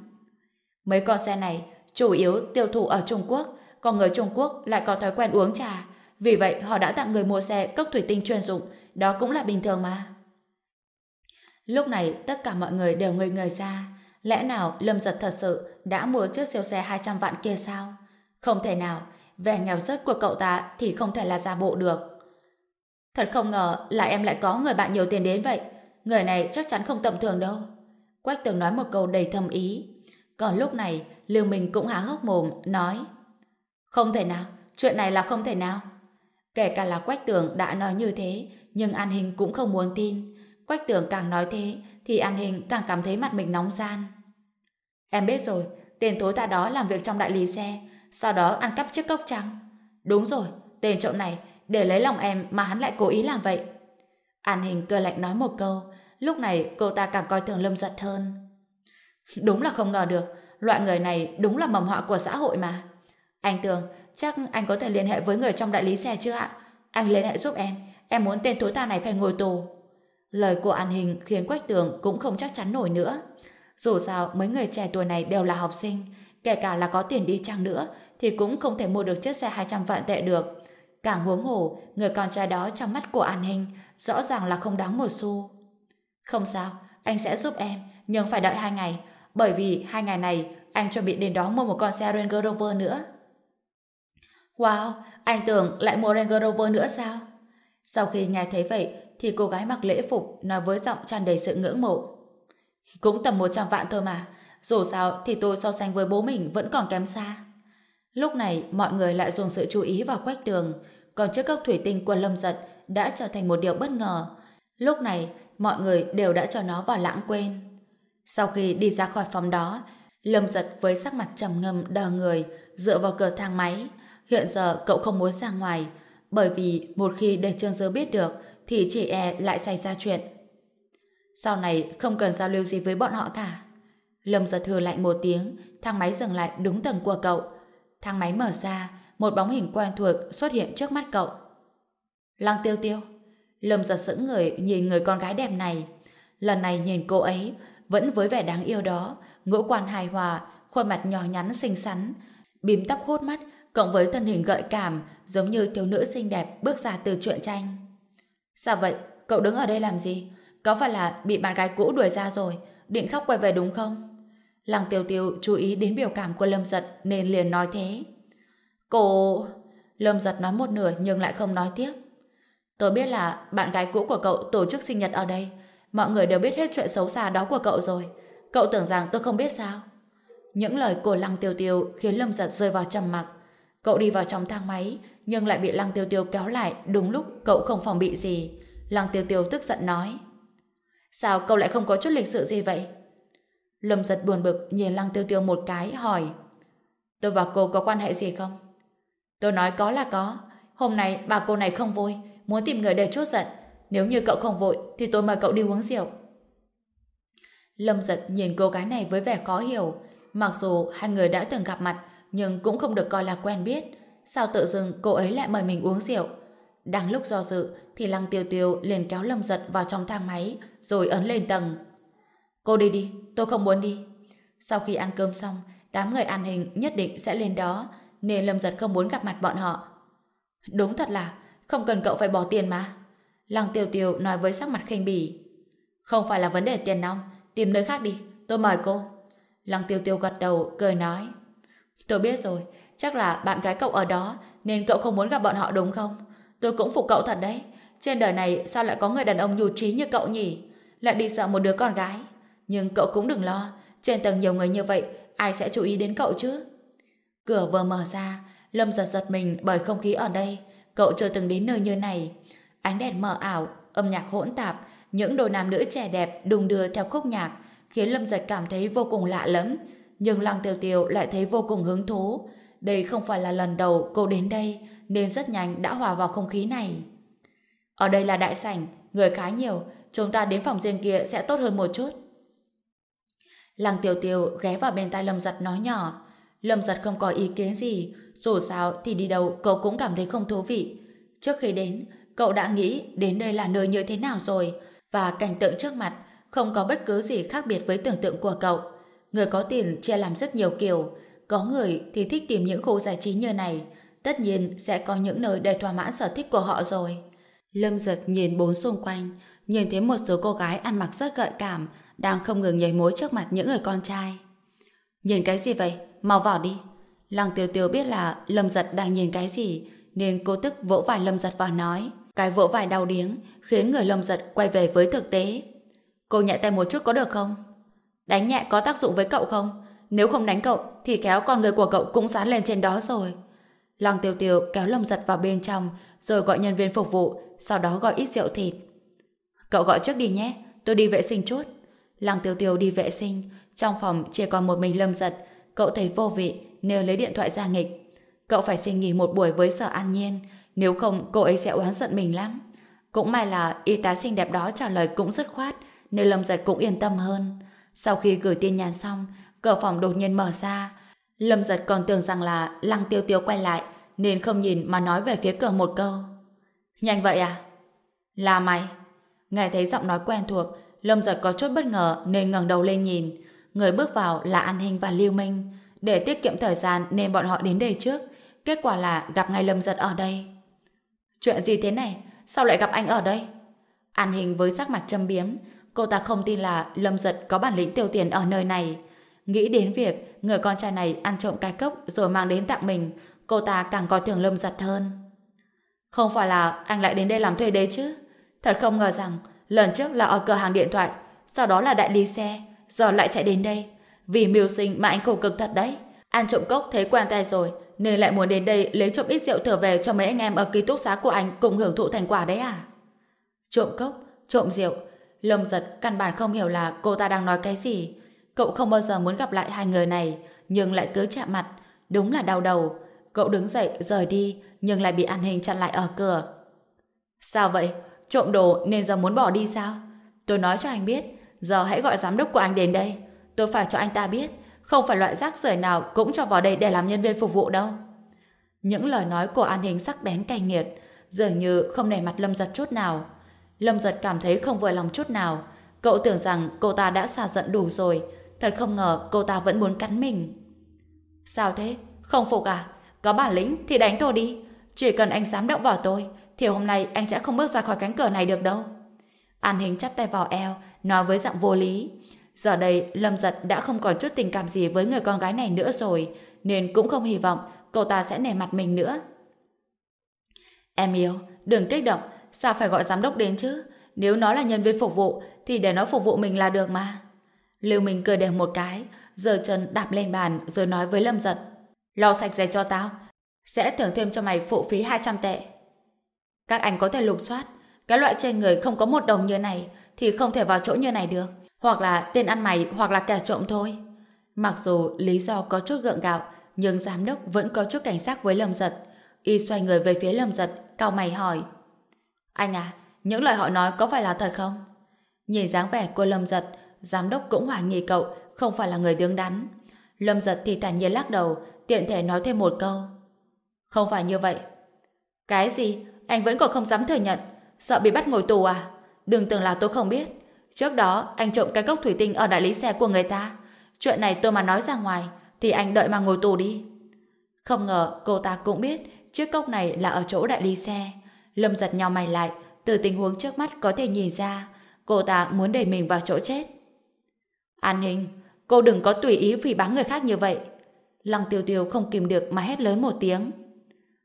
Mấy con xe này chủ yếu tiêu thụ ở Trung Quốc, còn người Trung Quốc lại có thói quen uống trà. Vì vậy họ đã tặng người mua xe cốc thủy tinh chuyên dụng, đó cũng là bình thường mà. Lúc này tất cả mọi người đều ngây người ra. Lẽ nào Lâm Giật thật sự đã mua chiếc siêu xe 200 vạn kia sao? Không thể nào, vẻ nghèo rớt của cậu ta thì không thể là giả bộ được. Thật không ngờ là em lại có người bạn nhiều tiền đến vậy. Người này chắc chắn không tầm thường đâu. Quách tường nói một câu đầy thâm ý. Còn lúc này, Lưu Minh cũng há hốc mồm, nói Không thể nào, chuyện này là không thể nào. Kể cả là Quách tường đã nói như thế, nhưng An Hình cũng không muốn tin. Quách tường càng nói thế, thì An Hình càng cảm thấy mặt mình nóng gian. Em biết rồi, tên tối ta đó làm việc trong đại lý xe, sau đó ăn cắp chiếc cốc trắng. Đúng rồi, tên trộm này, để lấy lòng em mà hắn lại cố ý làm vậy. An Hình cười lạnh nói một câu, lúc này cô ta càng coi thường Lâm giật hơn. Đúng là không ngờ được, loại người này đúng là mầm họa của xã hội mà. Anh Tường, chắc anh có thể liên hệ với người trong đại lý xe chưa ạ? Anh liên hệ giúp em, em muốn tên thối ta này phải ngồi tù. Lời của An Hình khiến Quách Tường cũng không chắc chắn nổi nữa. Dù sao, mấy người trẻ tuổi này đều là học sinh, kể cả là có tiền đi chăng nữa, thì cũng không thể mua được chiếc xe 200 vạn tệ được. Càng huống hồ, người con trai đó trong mắt của An Hình rõ ràng là không đáng một xu. Không sao, anh sẽ giúp em, nhưng phải đợi hai ngày, bởi vì hai ngày này anh chuẩn bị đến đó mua một con xe Range Rover nữa. Wow, anh tưởng lại mua Range Rover nữa sao? Sau khi nghe thấy vậy, thì cô gái mặc lễ phục nói với giọng tràn đầy sự ngưỡng mộ. Cũng tầm 100 vạn thôi mà, dù sao thì tôi so sánh với bố mình vẫn còn kém xa. Lúc này, mọi người lại dồn sự chú ý vào quách tường, còn chiếc cốc thủy tinh của Lâm Giật đã trở thành một điều bất ngờ. Lúc này, mọi người đều đã cho nó vào lãng quên. Sau khi đi ra khỏi phòng đó, Lâm Giật với sắc mặt trầm ngâm đờ người, dựa vào cửa thang máy. Hiện giờ cậu không muốn ra ngoài, bởi vì một khi để Trương Dư biết được, thì chị e lại xảy ra chuyện. Sau này không cần giao lưu gì với bọn họ cả. Lâm giật thừa lạnh một tiếng, thang máy dừng lại đúng tầng của cậu. Thang máy mở ra, một bóng hình quen thuộc xuất hiện trước mắt cậu. Lăng tiêu tiêu. Lâm giật sững người nhìn người con gái đẹp này. Lần này nhìn cô ấy, vẫn với vẻ đáng yêu đó, ngũ quan hài hòa, khuôn mặt nhỏ nhắn xinh xắn, bím tóc hút mắt, cộng với thân hình gợi cảm, giống như thiếu nữ xinh đẹp bước ra từ truyện tranh. Sao vậy? Cậu đứng ở đây làm gì? Có phải là bị bạn gái cũ đuổi ra rồi, định khóc quay về đúng không? Lăng tiêu tiêu chú ý đến biểu cảm của Lâm Giật nên liền nói thế. Cô... Lâm Giật nói một nửa nhưng lại không nói tiếp. Tôi biết là bạn gái cũ của cậu tổ chức sinh nhật ở đây. Mọi người đều biết hết chuyện xấu xa đó của cậu rồi. Cậu tưởng rằng tôi không biết sao? Những lời của Lăng Tiêu Tiêu khiến Lâm Giật rơi vào trầm mặc. Cậu đi vào trong thang máy nhưng lại bị Lăng Tiêu Tiêu kéo lại đúng lúc cậu không phòng bị gì. Lăng Tiêu Tiêu tức giận nói, Sao cậu lại không có chút lịch sự gì vậy? Lâm giật buồn bực nhìn Lăng Tiêu Tiêu một cái, hỏi, Tôi và cô có quan hệ gì không? Tôi nói có là có Hôm nay bà cô này không vui, Muốn tìm người để chốt giận Nếu như cậu không vội thì tôi mời cậu đi uống rượu Lâm giật nhìn cô gái này với vẻ khó hiểu Mặc dù hai người đã từng gặp mặt, Nhưng cũng không được coi là quen biết Sao tự dưng cô ấy lại mời mình uống rượu Đang lúc do dự thì Lăng Tiêu Tiêu liền kéo Lâm giật vào trong thang máy rồi ấn lên tầng Cô đi đi, tôi không muốn đi. Sau khi ăn cơm xong, đám người an hình nhất định sẽ lên đó, nên Lâm Giật không muốn gặp mặt bọn họ. Đúng thật là, không cần cậu phải bỏ tiền mà. Lăng Tiêu Tiêu nói với sắc mặt khinh bỉ. Không phải là vấn đề tiền nong, tìm nơi khác đi, tôi mời cô. Lăng Tiêu Tiêu gật đầu, cười nói. Tôi biết rồi, chắc là bạn gái cậu ở đó, nên cậu không muốn gặp bọn họ đúng không? Tôi cũng phục cậu thật đấy. Trên đời này sao lại có người đàn ông nhu trí như cậu nhỉ? Lại đi sợ một đứa con gái. Nhưng cậu cũng đừng lo, trên tầng nhiều người như vậy, ai sẽ chú ý đến cậu chứ? Cửa vừa mở ra, Lâm giật giật mình bởi không khí ở đây. Cậu chưa từng đến nơi như này. Ánh đèn mờ ảo, âm nhạc hỗn tạp, những đôi nam nữ trẻ đẹp đùng đưa theo khúc nhạc, khiến Lâm giật cảm thấy vô cùng lạ lẫm. Nhưng Lăng Tiêu Tiêu lại thấy vô cùng hứng thú. Đây không phải là lần đầu cô đến đây, nên rất nhanh đã hòa vào không khí này. Ở đây là đại sảnh, người khá nhiều, chúng ta đến phòng riêng kia sẽ tốt hơn một chút. Lăng Tiêu Tiêu ghé vào bên tai Lâm Giật nói nhỏ. Lâm Giật không có ý kiến gì, dù sao thì đi đâu cậu cũng cảm thấy không thú vị. Trước khi đến, cậu đã nghĩ đến đây là nơi như thế nào rồi, và cảnh tượng trước mặt không có bất cứ gì khác biệt với tưởng tượng của cậu. Người có tiền chia làm rất nhiều kiểu, có người thì thích tìm những khu giải trí như này, tất nhiên sẽ có những nơi để thỏa mãn sở thích của họ rồi. Lâm giật nhìn bốn xung quanh, nhìn thấy một số cô gái ăn mặc rất gợi cảm, đang không ngừng nhảy múa trước mặt những người con trai. Nhìn cái gì vậy? Mau vào đi. Lăng tiêu tiêu biết là Lâm Giật đang nhìn cái gì, nên cô tức vỗ vai Lâm Giật vào nói. Cái vỗ vai đau điếng khiến người Lâm Giật quay về với thực tế. Cô nhẹ tay một chút có được không? Đánh nhẹ có tác dụng với cậu không? Nếu không đánh cậu, thì kéo con người của cậu cũng dán lên trên đó rồi. Lăng tiêu tiêu kéo Lâm Giật vào bên trong, rồi gọi nhân viên phục vụ, sau đó gọi ít rượu thịt. Cậu gọi trước đi nhé, tôi đi vệ sinh chút. Lăng tiêu tiêu đi vệ sinh, trong phòng chỉ còn một mình lâm giật, cậu thấy vô vị nên lấy điện thoại ra nghịch. Cậu phải xin nghỉ một buổi với sở an nhiên, nếu không cô ấy sẽ oán giận mình lắm. Cũng may là y tá xinh đẹp đó trả lời cũng dứt khoát, nên lâm giật cũng yên tâm hơn. Sau khi gửi tin nhắn xong, cửa phòng đột nhiên mở ra. Lâm giật còn tưởng rằng là lăng tiêu tiêu quay lại, nên không nhìn mà nói về phía cửa một câu. Nhanh vậy à? Là mày. Nghe thấy giọng nói quen thuộc, Lâm giật có chút bất ngờ nên ngẩng đầu lên nhìn. Người bước vào là An Hình và Lưu Minh. Để tiết kiệm thời gian nên bọn họ đến đây trước. Kết quả là gặp ngay Lâm giật ở đây. Chuyện gì thế này? Sao lại gặp anh ở đây? An Hình với sắc mặt châm biếm. Cô ta không tin là Lâm giật có bản lĩnh tiêu tiền ở nơi này. Nghĩ đến việc người con trai này ăn trộm cái cốc rồi mang đến tặng mình, cô ta càng coi thường Lâm giật hơn. Không phải là anh lại đến đây làm thuê đấy chứ? Thật không ngờ rằng Lần trước là ở cửa hàng điện thoại, sau đó là đại lý xe, giờ lại chạy đến đây. Vì mưu sinh mà anh khổ cực thật đấy. Ăn trộm cốc thấy quen tay rồi, nên lại muốn đến đây lấy trộm ít rượu trở về cho mấy anh em ở ký túc xá của anh cùng hưởng thụ thành quả đấy à? Trộm cốc, trộm rượu. Lâm giật căn bản không hiểu là cô ta đang nói cái gì. Cậu không bao giờ muốn gặp lại hai người này, nhưng lại cứ chạm mặt. Đúng là đau đầu. Cậu đứng dậy rời đi, nhưng lại bị an hình chặn lại ở cửa. Sao vậy? Trộm đồ nên giờ muốn bỏ đi sao? Tôi nói cho anh biết, giờ hãy gọi giám đốc của anh đến đây. Tôi phải cho anh ta biết, không phải loại rác rưởi nào cũng cho vào đây để làm nhân viên phục vụ đâu. Những lời nói của An Hình sắc bén cay nghiệt, dường như không nể mặt Lâm Giật chút nào. Lâm Giật cảm thấy không vừa lòng chút nào. Cậu tưởng rằng cô ta đã xả giận đủ rồi. Thật không ngờ cô ta vẫn muốn cắn mình. Sao thế? Không phục à? Có bản lĩnh thì đánh tôi đi. Chỉ cần anh dám động vào tôi, thì hôm nay anh sẽ không bước ra khỏi cánh cửa này được đâu. An Hình chắp tay vào eo, nói với giọng vô lý. Giờ đây, Lâm Giật đã không còn chút tình cảm gì với người con gái này nữa rồi, nên cũng không hy vọng cô ta sẽ nể mặt mình nữa. Em yêu, đừng kích động, sao phải gọi giám đốc đến chứ? Nếu nó là nhân viên phục vụ, thì để nó phục vụ mình là được mà. Lưu Minh cười đều một cái, giơ chân đạp lên bàn rồi nói với Lâm Giật. Lau sạch giày cho tao, sẽ thưởng thêm cho mày phụ phí 200 tệ. Các anh có thể lục soát, cái loại trên người không có một đồng như này thì không thể vào chỗ như này được. Hoặc là tên ăn mày hoặc là kẻ trộm thôi. Mặc dù lý do có chút gượng gạo, nhưng giám đốc vẫn có chút cảnh giác với Lâm Giật. Y xoay người về phía Lâm Giật, cao mày hỏi. Anh à, những lời họ nói có phải là thật không? Nhìn dáng vẻ của Lâm Giật, giám đốc cũng hoài nghi cậu không phải là người đứng đắn. Lâm Giật thì thản nhiên lắc đầu, tiện thể nói thêm một câu. Không phải như vậy. Cái gì? Anh vẫn còn không dám thừa nhận. Sợ bị bắt ngồi tù à? Đừng tưởng là tôi không biết. Trước đó, anh trộm cái cốc thủy tinh ở đại lý xe của người ta. Chuyện này tôi mà nói ra ngoài, thì anh đợi mà ngồi tù đi. Không ngờ cô ta cũng biết chiếc cốc này là ở chỗ đại lý xe. Lâm giật nhau mày lại, từ tình huống trước mắt có thể nhìn ra, cô ta muốn đẩy mình vào chỗ chết. An Hình, cô đừng có tùy ý vì báng người khác như vậy. Lăng tiêu tiêu không kìm được mà hét lớn một tiếng.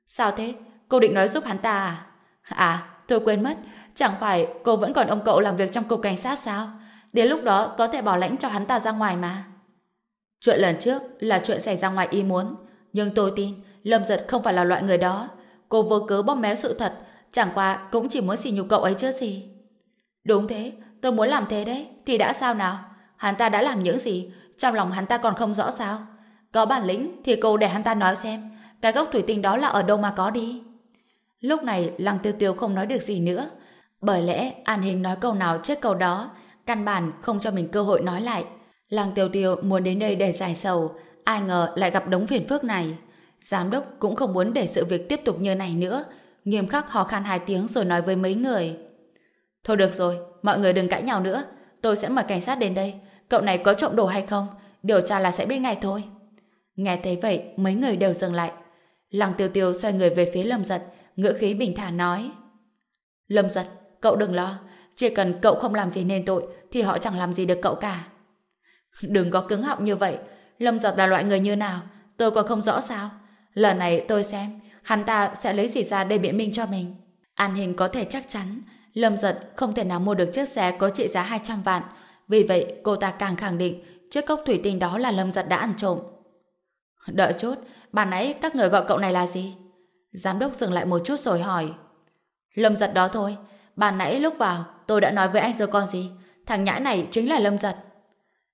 Sao thế? Cô định nói giúp hắn ta à? À, tôi quên mất. Chẳng phải cô vẫn còn ông cậu làm việc trong cục cảnh sát sao? Đến lúc đó có thể bỏ lãnh cho hắn ta ra ngoài mà. Chuyện lần trước là chuyện xảy ra ngoài ý muốn. Nhưng tôi tin Lâm Giật không phải là loại người đó. Cô vô cớ bóp méo sự thật. Chẳng qua cũng chỉ muốn xỉ nhục cậu ấy chứ gì. Đúng thế, tôi muốn làm thế đấy. Thì đã sao nào? Hắn ta đã làm những gì? Trong lòng hắn ta còn không rõ sao? Có bản lĩnh thì cô để hắn ta nói xem cái gốc thủy tinh đó là ở đâu mà có đi. Lúc này Lăng Tiêu Tiêu không nói được gì nữa. Bởi lẽ An Hình nói câu nào chết câu đó, căn bản không cho mình cơ hội nói lại. Lăng Tiêu Tiêu muốn đến đây để giải sầu, ai ngờ lại gặp đống phiền phức này. Giám đốc cũng không muốn để sự việc tiếp tục như này nữa, nghiêm khắc hò khan hai tiếng rồi nói với mấy người. Thôi được rồi, mọi người đừng cãi nhau nữa, tôi sẽ mời cảnh sát đến đây. Cậu này có trộm đồ hay không? Điều tra là sẽ biết ngay thôi. Nghe thấy vậy, mấy người đều dừng lại. Lăng tiêu tiêu xoay người về phía lâm giật, ngữ khí bình thản nói. Lâm giật, cậu đừng lo, chỉ cần cậu không làm gì nên tội, thì họ chẳng làm gì được cậu cả. Đừng có cứng họng như vậy, Lâm giật là loại người như nào, tôi còn không rõ sao. Lần này tôi xem, hắn ta sẽ lấy gì ra để biện minh cho mình. An hình có thể chắc chắn, Lâm giật không thể nào mua được chiếc xe có trị giá 200 vạn, vì vậy cô ta càng khẳng định chiếc cốc thủy tinh đó là Lâm giật đã ăn trộm. Đợi chút, Bà nãy các người gọi cậu này là gì? Giám đốc dừng lại một chút rồi hỏi. Lâm giật đó thôi. Bà nãy lúc vào, tôi đã nói với anh rồi con gì. Thằng nhãi này chính là Lâm giật.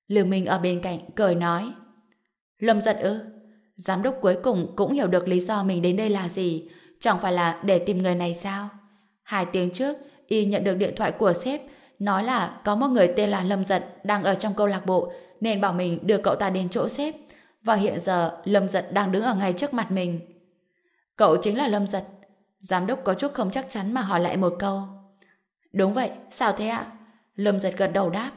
Lưu Minh ở bên cạnh, cười nói. Lâm giật ư? Giám đốc cuối cùng cũng hiểu được lý do mình đến đây là gì. Chẳng phải là để tìm người này sao? Hai tiếng trước, y nhận được điện thoại của sếp, nói là có một người tên là Lâm Giật đang ở trong câu lạc bộ, nên bảo mình đưa cậu ta đến chỗ sếp và hiện giờ Lâm Giật đang đứng ở ngay trước mặt mình. Cậu chính là Lâm Giật. Giám đốc có chút không chắc chắn mà hỏi lại một câu. Đúng vậy, sao thế ạ? Lâm Giật gật đầu đáp.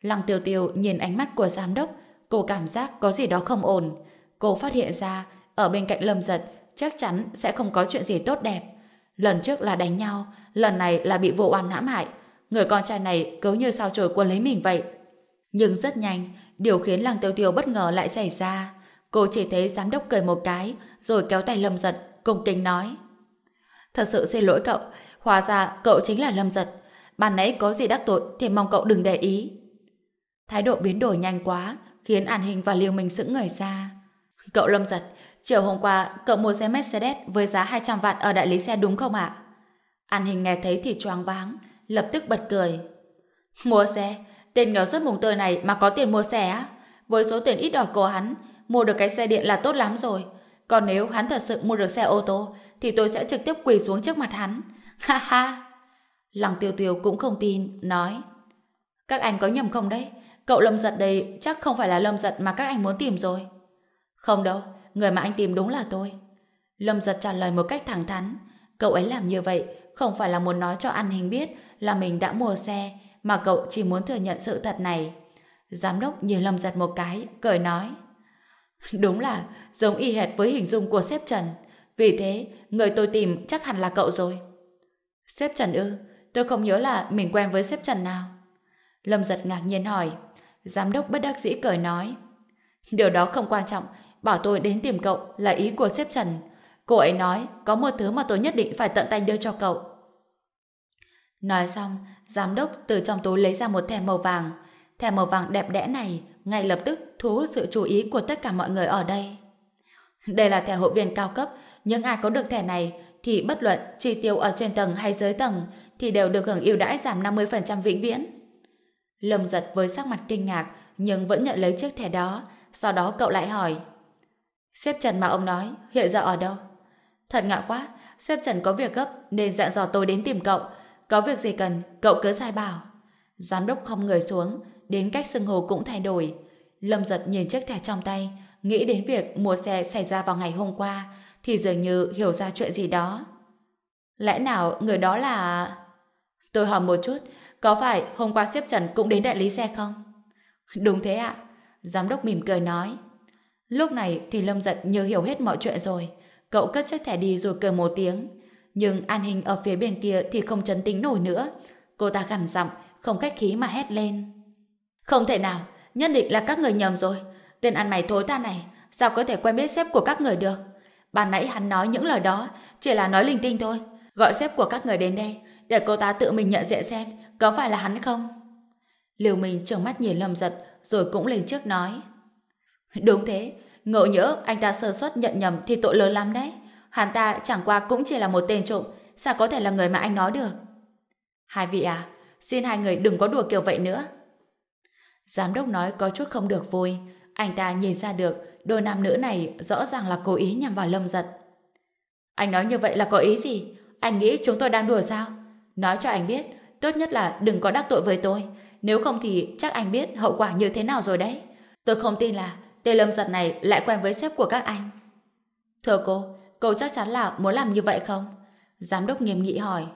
Lăng Tiêu Tiêu nhìn ánh mắt của giám đốc, cô cảm giác có gì đó không ổn. Cô phát hiện ra, ở bên cạnh Lâm Giật chắc chắn sẽ không có chuyện gì tốt đẹp. Lần trước là đánh nhau, lần này là bị vụ oan hãm hại. Người con trai này cứ như sao trời quân lấy mình vậy. Nhưng rất nhanh, điều khiến làng tiêu tiêu bất ngờ lại xảy ra. Cô chỉ thấy giám đốc cười một cái, rồi kéo tay Lâm Giật, cung kính nói. Thật sự xin lỗi cậu, hóa ra cậu chính là Lâm Giật. Ban nãy có gì đắc tội thì mong cậu đừng để ý. Thái độ biến đổi nhanh quá, khiến An Hình và Liêu Minh sững người ra. Cậu Lâm Giật, chiều hôm qua cậu mua xe Mercedes với giá 200 vạn ở đại lý xe đúng không ạ? An Hình nghe thấy thì choáng váng, lập tức bật cười. Mua xe? Tên nghèo rất mùng tơi này mà có tiền mua xe á? Với số tiền ít đòi của hắn, mua được cái xe điện là tốt lắm rồi. Còn nếu hắn thật sự mua được xe ô tô, thì tôi sẽ trực tiếp quỳ xuống trước mặt hắn. Ha ha! Lăng tiêu tiêu cũng không tin, nói. Các anh có nhầm không đấy? Cậu lâm giật đây chắc không phải là lâm giật mà các anh muốn tìm rồi. Không đâu, người mà anh tìm đúng là tôi. Lâm giật trả lời một cách thẳng thắn. Cậu ấy làm như vậy không phải là muốn nói cho An Hình biết là mình đã mua xe, mà cậu chỉ muốn thừa nhận sự thật này. Giám đốc nhìn Lâm giật một cái, cười nói. Đúng là giống y hệt với hình dung của sếp Trần. Vì thế, người tôi tìm chắc hẳn là cậu rồi. Sếp Trần ư? Tôi không nhớ là mình quen với sếp Trần nào. Lâm giật ngạc nhiên hỏi. Giám đốc bất đắc dĩ cười nói. Điều đó không quan trọng. Bảo tôi đến tìm cậu là ý của sếp Trần. Cô ấy nói có một thứ mà tôi nhất định phải tận tay đưa cho cậu. Nói xong, giám đốc từ trong túi lấy ra một thẻ màu vàng. Thẻ màu vàng đẹp đẽ này ngay lập tức thu hút sự chú ý của tất cả mọi người ở đây. Đây là thẻ hội viên cao cấp, những ai có được thẻ này thì bất luận chi tiêu ở trên tầng hay dưới tầng thì đều được hưởng ưu đãi giảm 50% vĩnh viễn. Lâm giật với sắc mặt kinh ngạc nhưng vẫn nhận lấy chiếc thẻ đó. Sau đó cậu lại hỏi xếp Trần mà ông nói hiện giờ ở đâu? Thật ngạo quá, xếp Trần có việc gấp nên dặn dò tôi đến tìm cậu. Có việc gì cần, cậu cứ sai bảo. Giám đốc không người xuống, đến cách xưng hồ cũng thay đổi. Lâm giật nhìn chiếc thẻ trong tay, nghĩ đến việc mua xe xảy ra vào ngày hôm qua, thì dường như hiểu ra chuyện gì đó. Lẽ nào người đó là... Tôi hỏi một chút, có phải hôm qua xếp Trần cũng đến đại lý xe không? Đúng thế ạ. Giám đốc mỉm cười nói. Lúc này thì Lâm giật như hiểu hết mọi chuyện rồi. Cậu cất chiếc thẻ đi rồi cười một tiếng. Nhưng an hình ở phía bên kia thì không chấn tĩnh nổi nữa. Cô ta gằn giọng, không khách khí mà hét lên. Không thể nào, nhất định là các người nhầm rồi. Tên ăn mày thối ta này, sao có thể quen biết sếp của các người được? Ban nãy hắn nói những lời đó, chỉ là nói linh tinh thôi. Gọi sếp của các người đến đây, để cô ta tự mình nhận diện xem có phải là hắn không. Liều mình trợn mắt nhìn Lâm Giật, rồi cũng lên trước nói. Đúng thế, ngộ nhỡ anh ta sơ suất nhận nhầm thì tội lớn lắm đấy. Hắn ta chẳng qua cũng chỉ là một tên trộm, sao có thể là người mà anh nói được? Hai vị à, xin hai người đừng có đùa kiểu vậy nữa. Giám đốc nói có chút không được vui, anh ta nhìn ra được đôi nam nữ này rõ ràng là cố ý nhằm vào Lâm Giật. Anh nói như vậy là có ý gì? Anh nghĩ chúng tôi đang đùa sao? Nói cho anh biết, tốt nhất là đừng có đắc tội với tôi. Nếu không thì chắc anh biết hậu quả như thế nào rồi đấy. Tôi không tin là tên Lâm Giật này lại quen với sếp của các anh. Thưa cô, cô chắc chắn là muốn làm như vậy không? Giám đốc nghiêm nghị hỏi.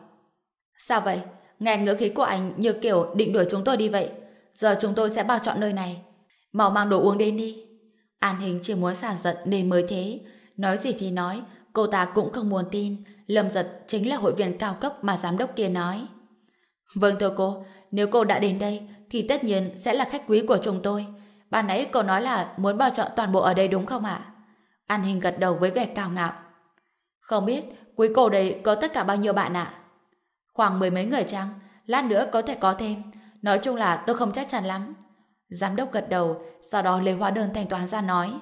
Sao vậy? Nghe ngữ khí của anh như kiểu định đuổi chúng tôi đi vậy. Giờ chúng tôi sẽ bao chọn nơi này. Mau mang đồ uống đến đi. An Hình chỉ muốn xả giận nên mới thế. Nói gì thì nói, cô ta cũng không muốn tin. Lâm Giật chính là hội viên cao cấp mà giám đốc kia nói. Vâng thưa cô, nếu cô đã đến đây thì tất nhiên sẽ là khách quý của chúng tôi. Ban nãy cô nói là muốn bao chọn toàn bộ ở đây đúng không ạ? An Hình gật đầu với vẻ cao ngạo. Không biết quý cô đấy có tất cả bao nhiêu bạn ạ? Khoảng mười mấy người chăng? Lát nữa có thể có thêm. Nói chung là tôi không chắc chắn lắm. Giám đốc gật đầu, sau đó lấy hóa đơn thanh toán ra nói.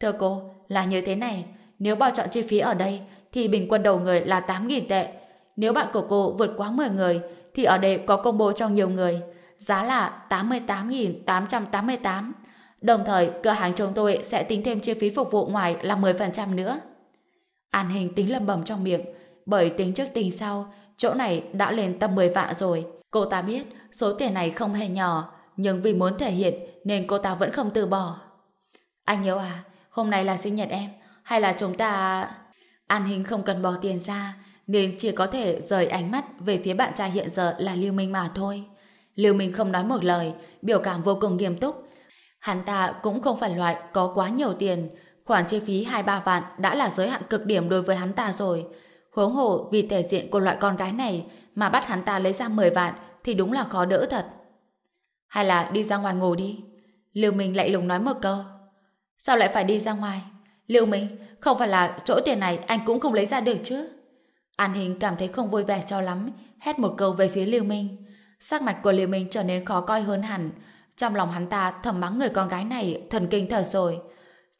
Thưa cô, là như thế này, nếu bao chọn chi phí ở đây thì bình quân đầu người là 8.000 tệ. Nếu bạn của cô vượt quá 10 người thì ở đây có combo cho nhiều người. Giá là 88.888. Đồng thời, cửa hàng chúng tôi sẽ tính thêm chi phí phục vụ ngoài là 10% nữa. An hình tính lầm bầm trong miệng, bởi tính trước tính sau, chỗ này đã lên tầm 10 vạn rồi. Cô ta biết số tiền này không hề nhỏ, nhưng vì muốn thể hiện nên cô ta vẫn không từ bỏ. Anh yêu à, hôm nay là sinh nhật em, hay là chúng ta... An Hình không cần bỏ tiền ra, nên chỉ có thể rời ánh mắt về phía bạn trai hiện giờ là Lưu Minh mà thôi. Lưu Minh không nói một lời, biểu cảm vô cùng nghiêm túc. Hắn ta cũng không phải loại có quá nhiều tiền, khoản chi phí 2-3 vạn đã là giới hạn cực điểm đối với hắn ta rồi. Huống hồ vì thể diện của loại con gái này mà bắt hắn ta lấy ra 10 vạn thì đúng là khó đỡ thật. Hay là đi ra ngoài ngồi đi. Lưu Minh lại lùng nói một câu. Sao lại phải đi ra ngoài? Lưu Minh, không phải là chỗ tiền này anh cũng không lấy ra được chứ? An Hình cảm thấy không vui vẻ cho lắm, hét một câu về phía Lưu Minh. Sắc mặt của Lưu Minh trở nên khó coi hơn hẳn. Trong lòng hắn ta thầm mắng người con gái này thần kinh thật rồi.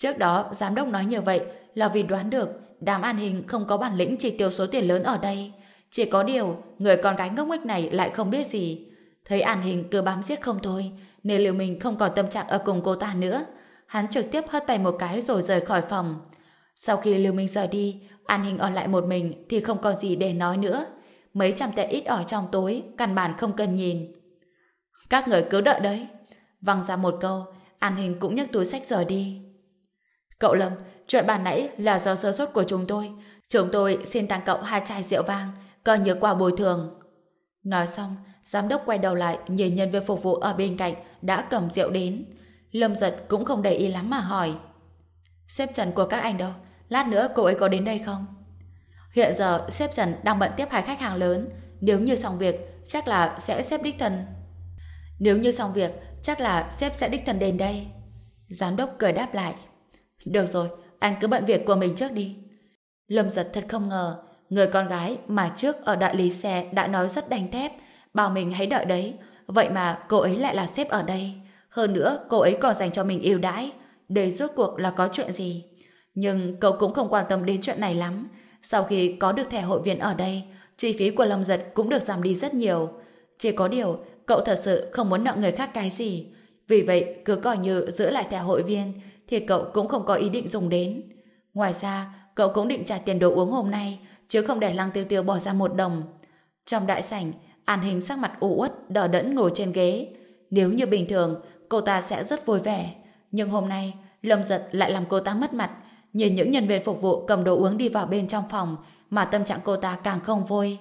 Trước đó, giám đốc nói như vậy là vì đoán được đám An Hình không có bản lĩnh chỉ tiêu số tiền lớn ở đây. Chỉ có điều, người con gái ngốc nghếch này lại không biết gì. Thấy An Hình cứ bám giết không thôi, nên Lưu Minh không còn tâm trạng ở cùng cô ta nữa. Hắn trực tiếp hất tay một cái rồi rời khỏi phòng. Sau khi Lưu Minh rời đi, An Hình ở lại một mình thì không còn gì để nói nữa. Mấy trăm tệ ít ở trong tối, căn bản không cần nhìn. Các người cứ đợi đấy. Văng ra một câu, An Hình cũng nhấc túi sách rời đi. Cậu Lâm, chuyện bàn nãy là do sơ suất của chúng tôi. Chúng tôi xin tặng cậu hai chai rượu vang, coi như quà bồi thường. Nói xong, giám đốc quay đầu lại nhìn nhân viên phục vụ ở bên cạnh đã cầm rượu đến. Lâm giật cũng không để ý lắm mà hỏi. xếp Trần của các anh đâu? Lát nữa cô ấy có đến đây không? Hiện giờ xếp Trần đang bận tiếp hai khách hàng lớn. Nếu như xong việc, chắc là sẽ xếp đích thân. Nếu như xong việc, chắc là xếp sẽ đích thân đến đây. Giám đốc cười đáp lại. Được rồi, anh cứ bận việc của mình trước đi. Lâm giật thật không ngờ, người con gái mà trước ở đại lý xe đã nói rất đanh thép, bảo mình hãy đợi đấy. Vậy mà cô ấy lại là sếp ở đây. Hơn nữa, cô ấy còn dành cho mình yêu đãi. Đây rốt cuộc là có chuyện gì? Nhưng cậu cũng không quan tâm đến chuyện này lắm. Sau khi có được thẻ hội viên ở đây, chi phí của Lâm Giật cũng được giảm đi rất nhiều. Chỉ có điều, cậu thật sự không muốn nợ người khác cái gì. Vì vậy, cứ coi như giữ lại thẻ hội viên, thì cậu cũng không có ý định dùng đến. Ngoài ra, cậu cũng định trả tiền đồ uống hôm nay, chứ không để Lăng Tiêu Tiêu bỏ ra một đồng. Trong đại sảnh, An Hình sắc mặt u uất, đỏ đẫn ngồi trên ghế. Nếu như bình thường, cô ta sẽ rất vui vẻ. Nhưng hôm nay, Lâm Giật lại làm cô ta mất mặt, nhìn những nhân viên phục vụ cầm đồ uống đi vào bên trong phòng, mà tâm trạng cô ta càng không vui.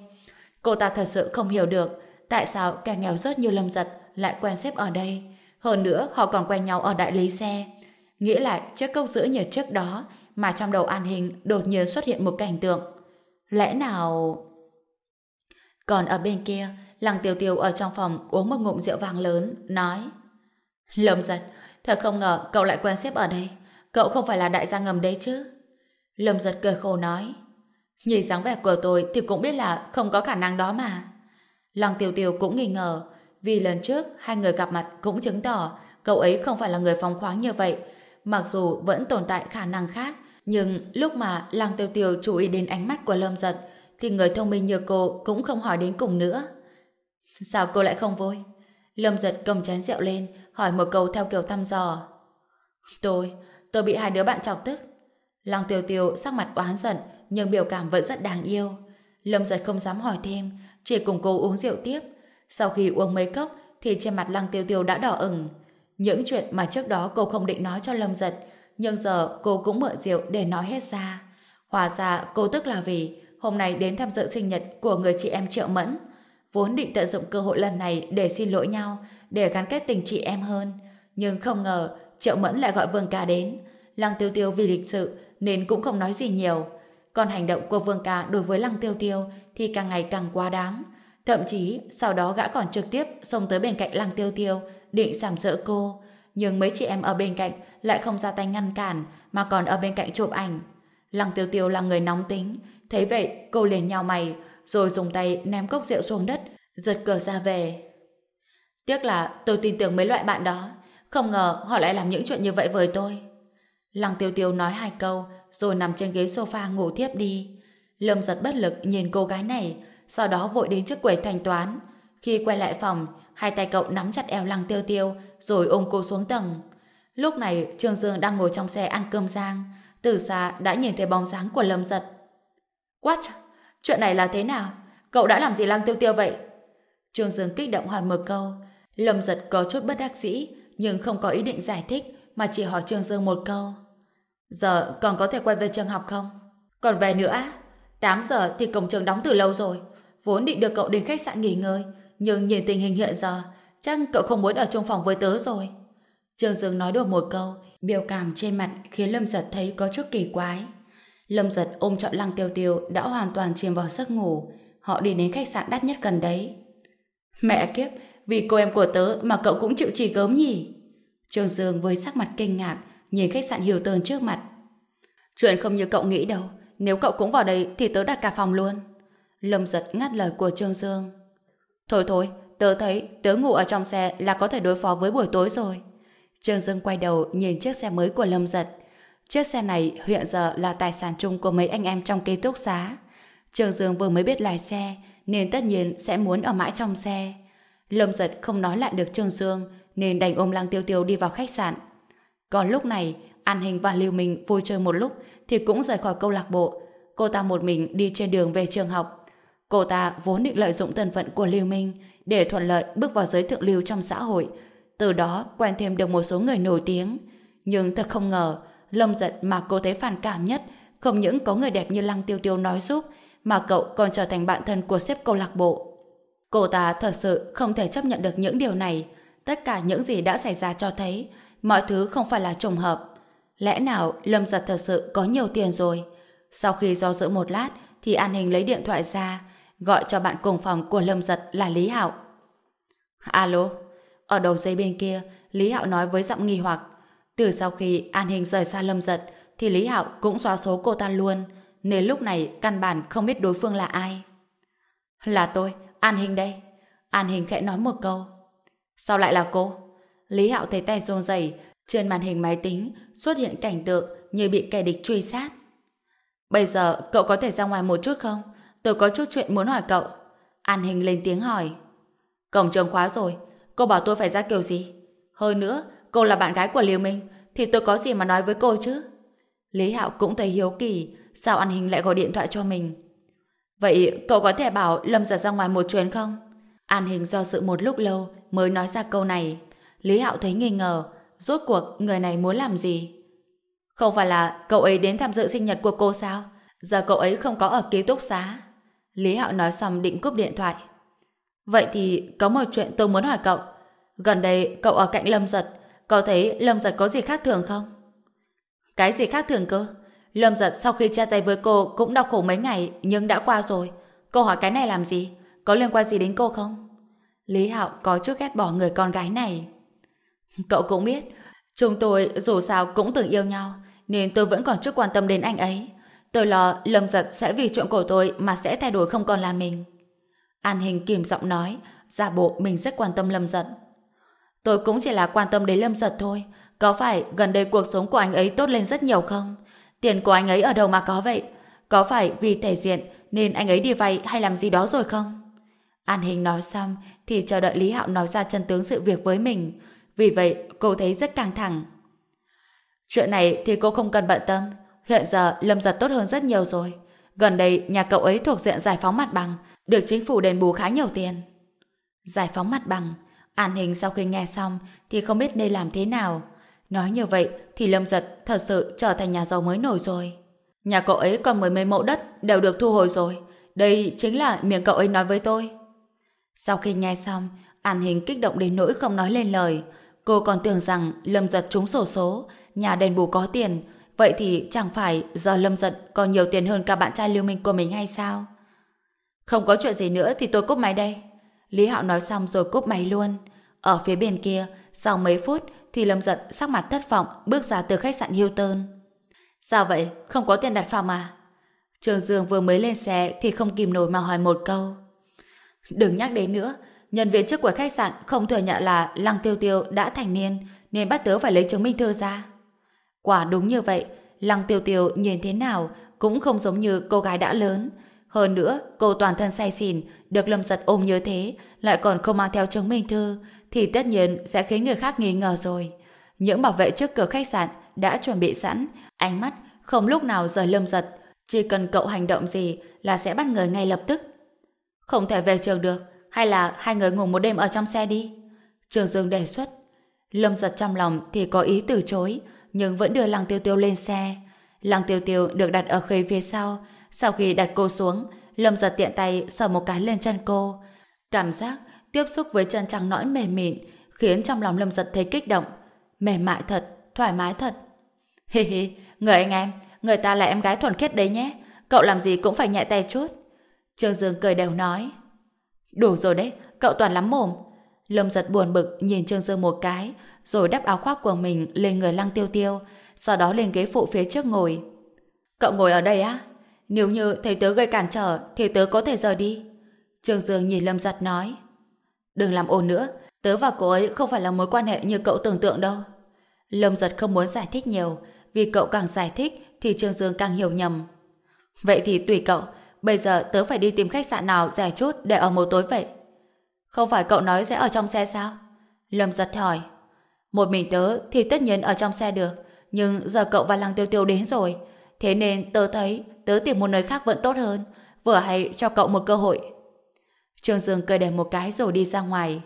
Cô ta thật sự không hiểu được tại sao kẻ nghèo rớt như Lâm Giật lại quen xếp ở đây. Hơn nữa, họ còn quen nhau ở đại lý xe. Nghĩ lại chiếc cốc giữ nhiệt trước đó mà trong đầu an hình đột nhiên xuất hiện một cảnh tượng. Lẽ nào... Còn ở bên kia, Lăng Tiêu Tiêu ở trong phòng uống một ngụm rượu vàng lớn, nói Lâm giật, thật không ngờ cậu lại quen xếp ở đây. Cậu không phải là đại gia ngầm đấy chứ? Lâm giật cười khổ nói Nhìn dáng vẻ của tôi thì cũng biết là không có khả năng đó mà. Lăng Tiêu Tiêu cũng nghi ngờ vì lần trước hai người gặp mặt cũng chứng tỏ cậu ấy không phải là người phóng khoáng như vậy Mặc dù vẫn tồn tại khả năng khác, nhưng lúc mà Lăng Tiêu Tiêu chú ý đến ánh mắt của Lâm Giật, thì người thông minh như cô cũng không hỏi đến cùng nữa. Sao cô lại không vui? Lâm Giật cầm chén rượu lên, hỏi một câu theo kiểu thăm dò. Tôi, tôi bị hai đứa bạn chọc tức. Lăng Tiêu Tiêu sắc mặt oán giận, nhưng biểu cảm vẫn rất đáng yêu. Lâm Giật không dám hỏi thêm, chỉ cùng cô uống rượu tiếp. Sau khi uống mấy cốc, thì trên mặt Lăng Tiêu Tiêu đã đỏ ửng. Những chuyện mà trước đó cô không định nói cho Lâm Giật, nhưng giờ cô cũng mượn rượu để nói hết ra. hòa ra cô tức là vì hôm nay đến tham dự sinh nhật của người chị em Triệu Mẫn. Vốn định tận dụng cơ hội lần này để xin lỗi nhau, để gắn kết tình chị em hơn. Nhưng không ngờ Triệu Mẫn lại gọi Vương Ca đến. Lăng Tiêu Tiêu vì lịch sự nên cũng không nói gì nhiều. Còn hành động của Vương Ca đối với Lăng Tiêu Tiêu thì càng ngày càng quá đáng. Thậm chí sau đó gã còn trực tiếp xông tới bên cạnh Lăng Tiêu Tiêu định sảm sỡ cô, nhưng mấy chị em ở bên cạnh lại không ra tay ngăn cản, mà còn ở bên cạnh chụp ảnh. Lăng Tiêu Tiêu là người nóng tính, thấy vậy cô liền nhào mày, rồi dùng tay ném cốc rượu xuống đất, giật cửa ra về. Tiếc là tôi tin tưởng mấy loại bạn đó, không ngờ họ lại làm những chuyện như vậy với tôi. Lăng Tiêu Tiêu nói hai câu, rồi nằm trên ghế sofa ngủ tiếp đi. Lâm giật bất lực nhìn cô gái này, sau đó vội đến trước quầy thanh toán. Khi quay lại phòng, Hai tay cậu nắm chặt eo lăng tiêu tiêu, rồi ôm cô xuống tầng. Lúc này, Trương Dương đang ngồi trong xe ăn cơm giang. Từ xa đã nhìn thấy bóng dáng của Lâm Giật. What? Chuyện này là thế nào? Cậu đã làm gì lăng tiêu tiêu vậy? Trương Dương kích động hỏi một câu. Lâm Giật có chút bất đắc dĩ, nhưng không có ý định giải thích, mà chỉ hỏi Trương Dương một câu. Giờ còn có thể quay về trường học không? Còn về nữa á? 8 giờ thì cổng trường đóng từ lâu rồi. Vốn định được cậu đến khách sạn nghỉ ngơi, nhưng nhìn tình hình hiện giờ, chắc cậu không muốn ở chung phòng với tớ rồi. Trương Dương nói được một câu, biểu cảm trên mặt khiến Lâm Giật thấy có chút kỳ quái. Lâm Giật ôm trọn lăng tiêu tiêu đã hoàn toàn chìm vào giấc ngủ. Họ đi đến khách sạn đắt nhất gần đấy. Mẹ kiếp, vì cô em của tớ mà cậu cũng chịu chỉ gớm nhỉ? Trương Dương với sắc mặt kinh ngạc, nhìn khách sạn Hilton trước mặt. Chuyện không như cậu nghĩ đâu, nếu cậu cũng vào đây thì tớ đặt cả phòng luôn. Lâm giật ngắt lời của Trương Dương. Thôi thôi, tớ thấy tớ ngủ ở trong xe là có thể đối phó với buổi tối rồi. Trương Dương quay đầu nhìn chiếc xe mới của Lâm Giật. Chiếc xe này hiện giờ là tài sản chung của mấy anh em trong ký túc xá. Trương Dương vừa mới biết lái xe, nên tất nhiên sẽ muốn ở mãi trong xe. Lâm Giật không nói lại được Trương Dương, nên đành ôm Lăng Tiêu Tiêu đi vào khách sạn. Còn lúc này, An Hình và Lưu Minh vui chơi một lúc thì cũng rời khỏi câu lạc bộ. Cô ta một mình đi trên đường về trường học. Cô ta vốn định lợi dụng thân phận của Lưu Minh để thuận lợi bước vào giới thượng lưu trong xã hội, từ đó quen thêm được một số người nổi tiếng. Nhưng thật không ngờ, Lâm giật mà cô thấy phản cảm nhất không những có người đẹp như Lăng Tiêu Tiêu nói giúp mà cậu còn trở thành bạn thân của sếp câu lạc bộ. Cô ta thật sự không thể chấp nhận được những điều này. Tất cả những gì đã xảy ra cho thấy mọi thứ không phải là trùng hợp. Lẽ nào Lâm giật thật sự có nhiều tiền rồi? Sau khi do dự một lát thì An Hình lấy điện thoại ra gọi cho bạn cùng phòng của Lâm giật là Lý Hạo. Alo, ở đầu dây bên kia Lý Hạo nói với giọng nghi hoặc từ sau khi An Hình rời xa Lâm giật thì Lý Hạo cũng xóa số cô ta luôn nên lúc này căn bản không biết đối phương là ai. Là tôi, An Hình đây. An Hình khẽ nói một câu. Sao lại là cô? Lý Hạo thấy tay run rẩy trên màn hình máy tính xuất hiện cảnh tượng như bị kẻ địch truy sát. Bây giờ cậu có thể ra ngoài một chút không? Tôi có chút chuyện muốn hỏi cậu. An Hình lên tiếng hỏi. Cổng trường khóa rồi, cô bảo tôi phải ra kiểu gì? Hơn nữa, cô là bạn gái của Liêu Minh, thì tôi có gì mà nói với cô chứ? Lý Hạo cũng thấy hiếu kỳ, sao An Hình lại gọi điện thoại cho mình? Vậy cậu có thể bảo Lâm giật ra ngoài một chuyến không? An Hình do sự một lúc lâu mới nói ra câu này. Lý Hạo thấy nghi ngờ, rốt cuộc người này muốn làm gì? Không phải là cậu ấy đến tham dự sinh nhật của cô sao? Giờ cậu ấy không có ở ký túc xá. Lý Hạo nói xong định cúp điện thoại. Vậy thì có một chuyện tôi muốn hỏi cậu. Gần đây cậu ở cạnh Lâm Giật, cậu thấy Lâm Giật có gì khác thường không? Cái gì khác thường cơ? Lâm Giật sau khi chia tay với cô cũng đau khổ mấy ngày nhưng đã qua rồi. Cô hỏi cái này làm gì? Có liên quan gì đến cô không? Lý Hạo có chút ghét bỏ người con gái này. Cậu cũng biết, chúng tôi dù sao cũng từng yêu nhau nên tôi vẫn còn chút quan tâm đến anh ấy. Tôi lo Lâm Giật sẽ vì chuyện của tôi mà sẽ thay đổi không còn là mình. An Hình kìm giọng nói, giả bộ mình rất quan tâm Lâm Giật. Tôi cũng chỉ là quan tâm đến Lâm Giật thôi. Có phải gần đây cuộc sống của anh ấy tốt lên rất nhiều không? Tiền của anh ấy ở đâu mà có vậy? Có phải vì thể diện nên anh ấy đi vay hay làm gì đó rồi không? An Hình nói xong thì chờ đợi Lý Hạo nói ra chân tướng sự việc với mình. Vì vậy cô thấy rất căng thẳng. Chuyện này thì cô không cần bận tâm. Hiện giờ Lâm Giật tốt hơn rất nhiều rồi. Gần đây nhà cậu ấy thuộc diện giải phóng mặt bằng, được chính phủ đền bù khá nhiều tiền. Giải phóng mặt bằng, An Hình sau khi nghe xong thì không biết nên làm thế nào. Nói như vậy thì Lâm Giật thật sự trở thành nhà giàu mới nổi rồi. Nhà cậu ấy còn mười mấy mẫu đất đều được thu hồi rồi. Đây chính là miệng cậu ấy nói với tôi. Sau khi nghe xong, An Hình kích động đến nỗi không nói lên lời. Cô còn tưởng rằng Lâm Giật trúng sổ số, nhà đền bù có tiền, Vậy thì chẳng phải giờ Lâm giận còn nhiều tiền hơn cả bạn trai lưu minh của mình hay sao? Không có chuyện gì nữa thì tôi cúp máy đây. Lý Hạo nói xong rồi cúp máy luôn. Ở phía bên kia, sau mấy phút thì Lâm giận sắc mặt thất vọng bước ra từ khách sạn Hilton. Sao vậy? Không có tiền đặt phòng à? Trường Dương vừa mới lên xe thì không kìm nổi mà hỏi một câu. Đừng nhắc đến nữa. Nhân viên trước của khách sạn không thừa nhận là Lăng Tiêu Tiêu đã thành niên nên bắt tớ phải lấy chứng minh thư ra. Quả đúng như vậy, Lăng Tiêu Tiêu nhìn thế nào cũng không giống như cô gái đã lớn. Hơn nữa, cô toàn thân say xỉn, được Lâm Giật ôm như thế, lại còn không mang theo chứng minh thư, thì tất nhiên sẽ khiến người khác nghi ngờ rồi. Những bảo vệ trước cửa khách sạn đã chuẩn bị sẵn, ánh mắt không lúc nào rời Lâm Giật, chỉ cần cậu hành động gì là sẽ bắt người ngay lập tức. Không thể về trường được, hay là hai người ngủ một đêm ở trong xe đi? Trường Dương đề xuất. Lâm Giật trong lòng thì có ý từ chối, nhưng vẫn đưa Lăng Tiêu Tiêu lên xe. Lăng Tiêu Tiêu được đặt ở khế phía sau. Sau khi đặt cô xuống, Lâm giật tiện tay sờ một cái lên chân cô. Cảm giác tiếp xúc với chân trắng nõn mềm mịn khiến trong lòng Lâm giật thấy kích động. Mềm mại thật, thoải mái thật. Hi hi, người anh em, người ta là em gái thuần khiết đấy nhé. Cậu làm gì cũng phải nhẹ tay chút. Trương Dương cười đều nói. Đủ rồi đấy, cậu toàn lắm mồm. Lâm giật buồn bực nhìn Trương Dương một cái, rồi đắp áo khoác của mình lên người lăng tiêu tiêu, sau đó lên ghế phụ phía trước ngồi. Cậu ngồi ở đây á? Nếu như thấy tớ gây cản trở thì tớ có thể rời đi. Trường Dương nhìn Lâm Giật nói. Đừng làm ồn nữa, tớ và cô ấy không phải là mối quan hệ như cậu tưởng tượng đâu. Lâm Giật không muốn giải thích nhiều, vì cậu càng giải thích thì Trường Dương càng hiểu nhầm. Vậy thì tùy cậu, bây giờ tớ phải đi tìm khách sạn nào rẻ chút để ở một tối vậy. Không phải cậu nói sẽ ở trong xe sao? Lâm Giật hỏi. Một mình tớ thì tất nhiên ở trong xe được, nhưng giờ cậu và Lăng Tiêu Tiêu đến rồi, thế nên tớ thấy tớ tìm một nơi khác vẫn tốt hơn, vừa hay cho cậu một cơ hội. Trương Dương cười đẩy một cái rồi đi ra ngoài.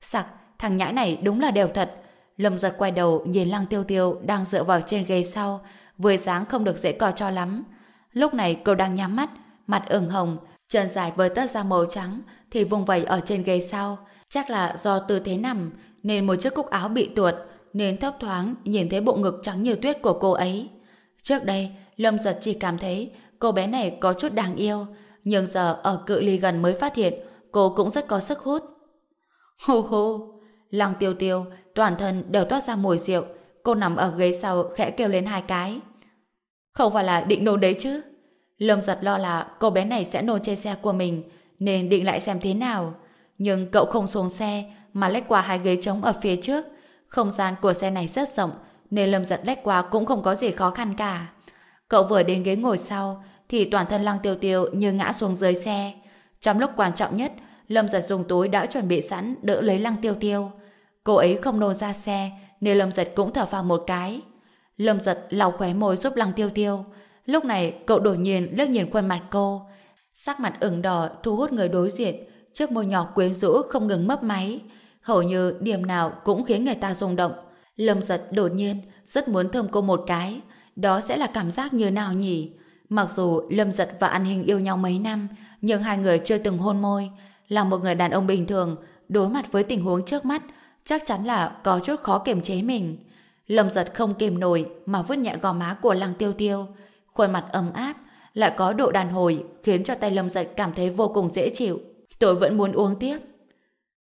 Sặc, thằng nhãi này đúng là đều thật. Lâm giật quay đầu nhìn Lăng Tiêu Tiêu đang dựa vào trên ghế sau, vừa dáng không được dễ co cho lắm. Lúc này cậu đang nhắm mắt, mặt ửng hồng, chân dài với tất da màu trắng thì vùng vẩy ở trên ghế sau. Chắc là do tư thế nằm nên một chiếc cúc áo bị tuột nên thấp thoáng nhìn thấy bộ ngực trắng như tuyết của cô ấy. Trước đây, Lâm giật chỉ cảm thấy cô bé này có chút đáng yêu, nhưng giờ ở cự ly gần mới phát hiện cô cũng rất có sức hút. Hô hô! Lăng tiêu tiêu, toàn thân đều toát ra mùi rượu. Cô nằm ở ghế sau khẽ kêu lên hai cái. Không phải là định nôn đấy chứ? Lâm giật lo là cô bé này sẽ nôn trên xe của mình, nên định lại xem thế nào. Nhưng cậu không xuống xe, mà lách qua hai ghế trống ở phía trước. Không gian của xe này rất rộng, nên Lâm giật lách qua cũng không có gì khó khăn cả. Cậu vừa đến ghế ngồi sau, thì toàn thân lăng tiêu tiêu như ngã xuống dưới xe. Trong lúc quan trọng nhất, Lâm giật dùng túi đã chuẩn bị sẵn đỡ lấy lăng tiêu tiêu. Cô ấy không nôn ra xe, nên Lâm giật cũng thở vào một cái. Lâm giật lau khóe môi giúp lăng tiêu tiêu. Lúc này cậu đột nhiên liếc nhìn khuôn mặt cô. Sắc mặt ửng đỏ thu hút người đối diện, trước môi nhỏ quyến rũ không ngừng mấp máy. Hầu như điểm nào cũng khiến người ta rung động. Lâm giật đột nhiên rất muốn thơm cô một cái. Đó sẽ là cảm giác như nào nhỉ? Mặc dù Lâm giật và An Hình yêu nhau mấy năm, nhưng hai người chưa từng hôn môi. Là một người đàn ông bình thường, đối mặt với tình huống trước mắt, chắc chắn là có chút khó kiềm chế mình. Lâm giật không kìm nổi mà vứt nhẹ gò má của lăng tiêu tiêu. Khuôn mặt ấm áp, lại có độ đàn hồi khiến cho tay Lâm giật cảm thấy vô cùng dễ chịu. Tôi vẫn muốn uống tiếp.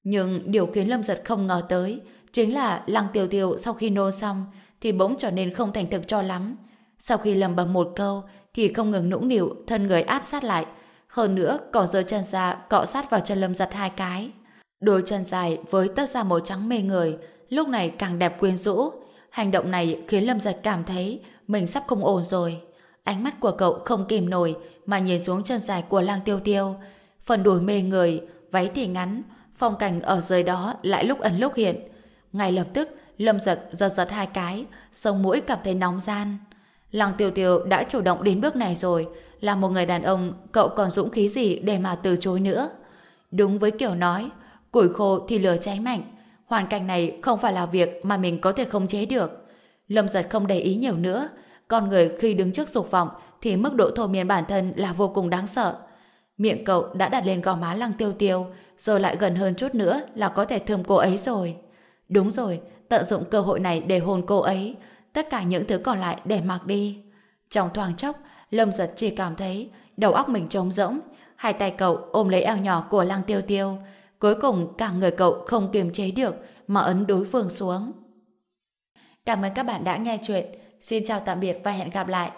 Nhưng điều khiến Lâm giật không ngờ tới chính là lăng tiêu tiêu sau khi nôn xong thì bỗng trở nên không thành thực cho lắm. Sau khi lầm bầm một câu thì không ngừng nũng nịu thân người áp sát lại. Hơn nữa còn giơ chân ra cọ sát vào chân Lâm giật hai cái. Đôi chân dài với tất da màu trắng mê người lúc này càng đẹp quyến rũ. Hành động này khiến Lâm giật cảm thấy mình sắp không ổn rồi. Ánh mắt của cậu không kìm nổi mà nhìn xuống chân dài của lang tiêu tiêu. Phần đùi mê người, váy thì ngắn, phong cảnh ở dưới đó lại lúc ẩn lúc hiện. Ngay lập tức, Lâm giật giật giật hai cái, sống mũi cảm thấy nóng gian. Lăng tiêu tiêu đã chủ động đến bước này rồi, là một người đàn ông, cậu còn dũng khí gì để mà từ chối nữa. Đúng với kiểu nói, củi khô thì lửa cháy mạnh, hoàn cảnh này không phải là việc mà mình có thể khống chế được. Lâm giật không để ý nhiều nữa, con người khi đứng trước dục vọng thì mức độ thôi miên bản thân là vô cùng đáng sợ. Miệng cậu đã đặt lên gò má lăng tiêu tiêu, rồi lại gần hơn chút nữa là có thể thơm cô ấy rồi. Đúng rồi, tận dụng cơ hội này để hôn cô ấy, tất cả những thứ còn lại để mặc đi. Trong thoáng chốc, Lâm giật chỉ cảm thấy đầu óc mình trống rỗng, hai tay cậu ôm lấy eo nhỏ của lăng tiêu tiêu, cuối cùng cả người cậu không kiềm chế được mà ấn đối phương xuống. Cảm ơn các bạn đã nghe chuyện. Xin chào tạm biệt và hẹn gặp lại.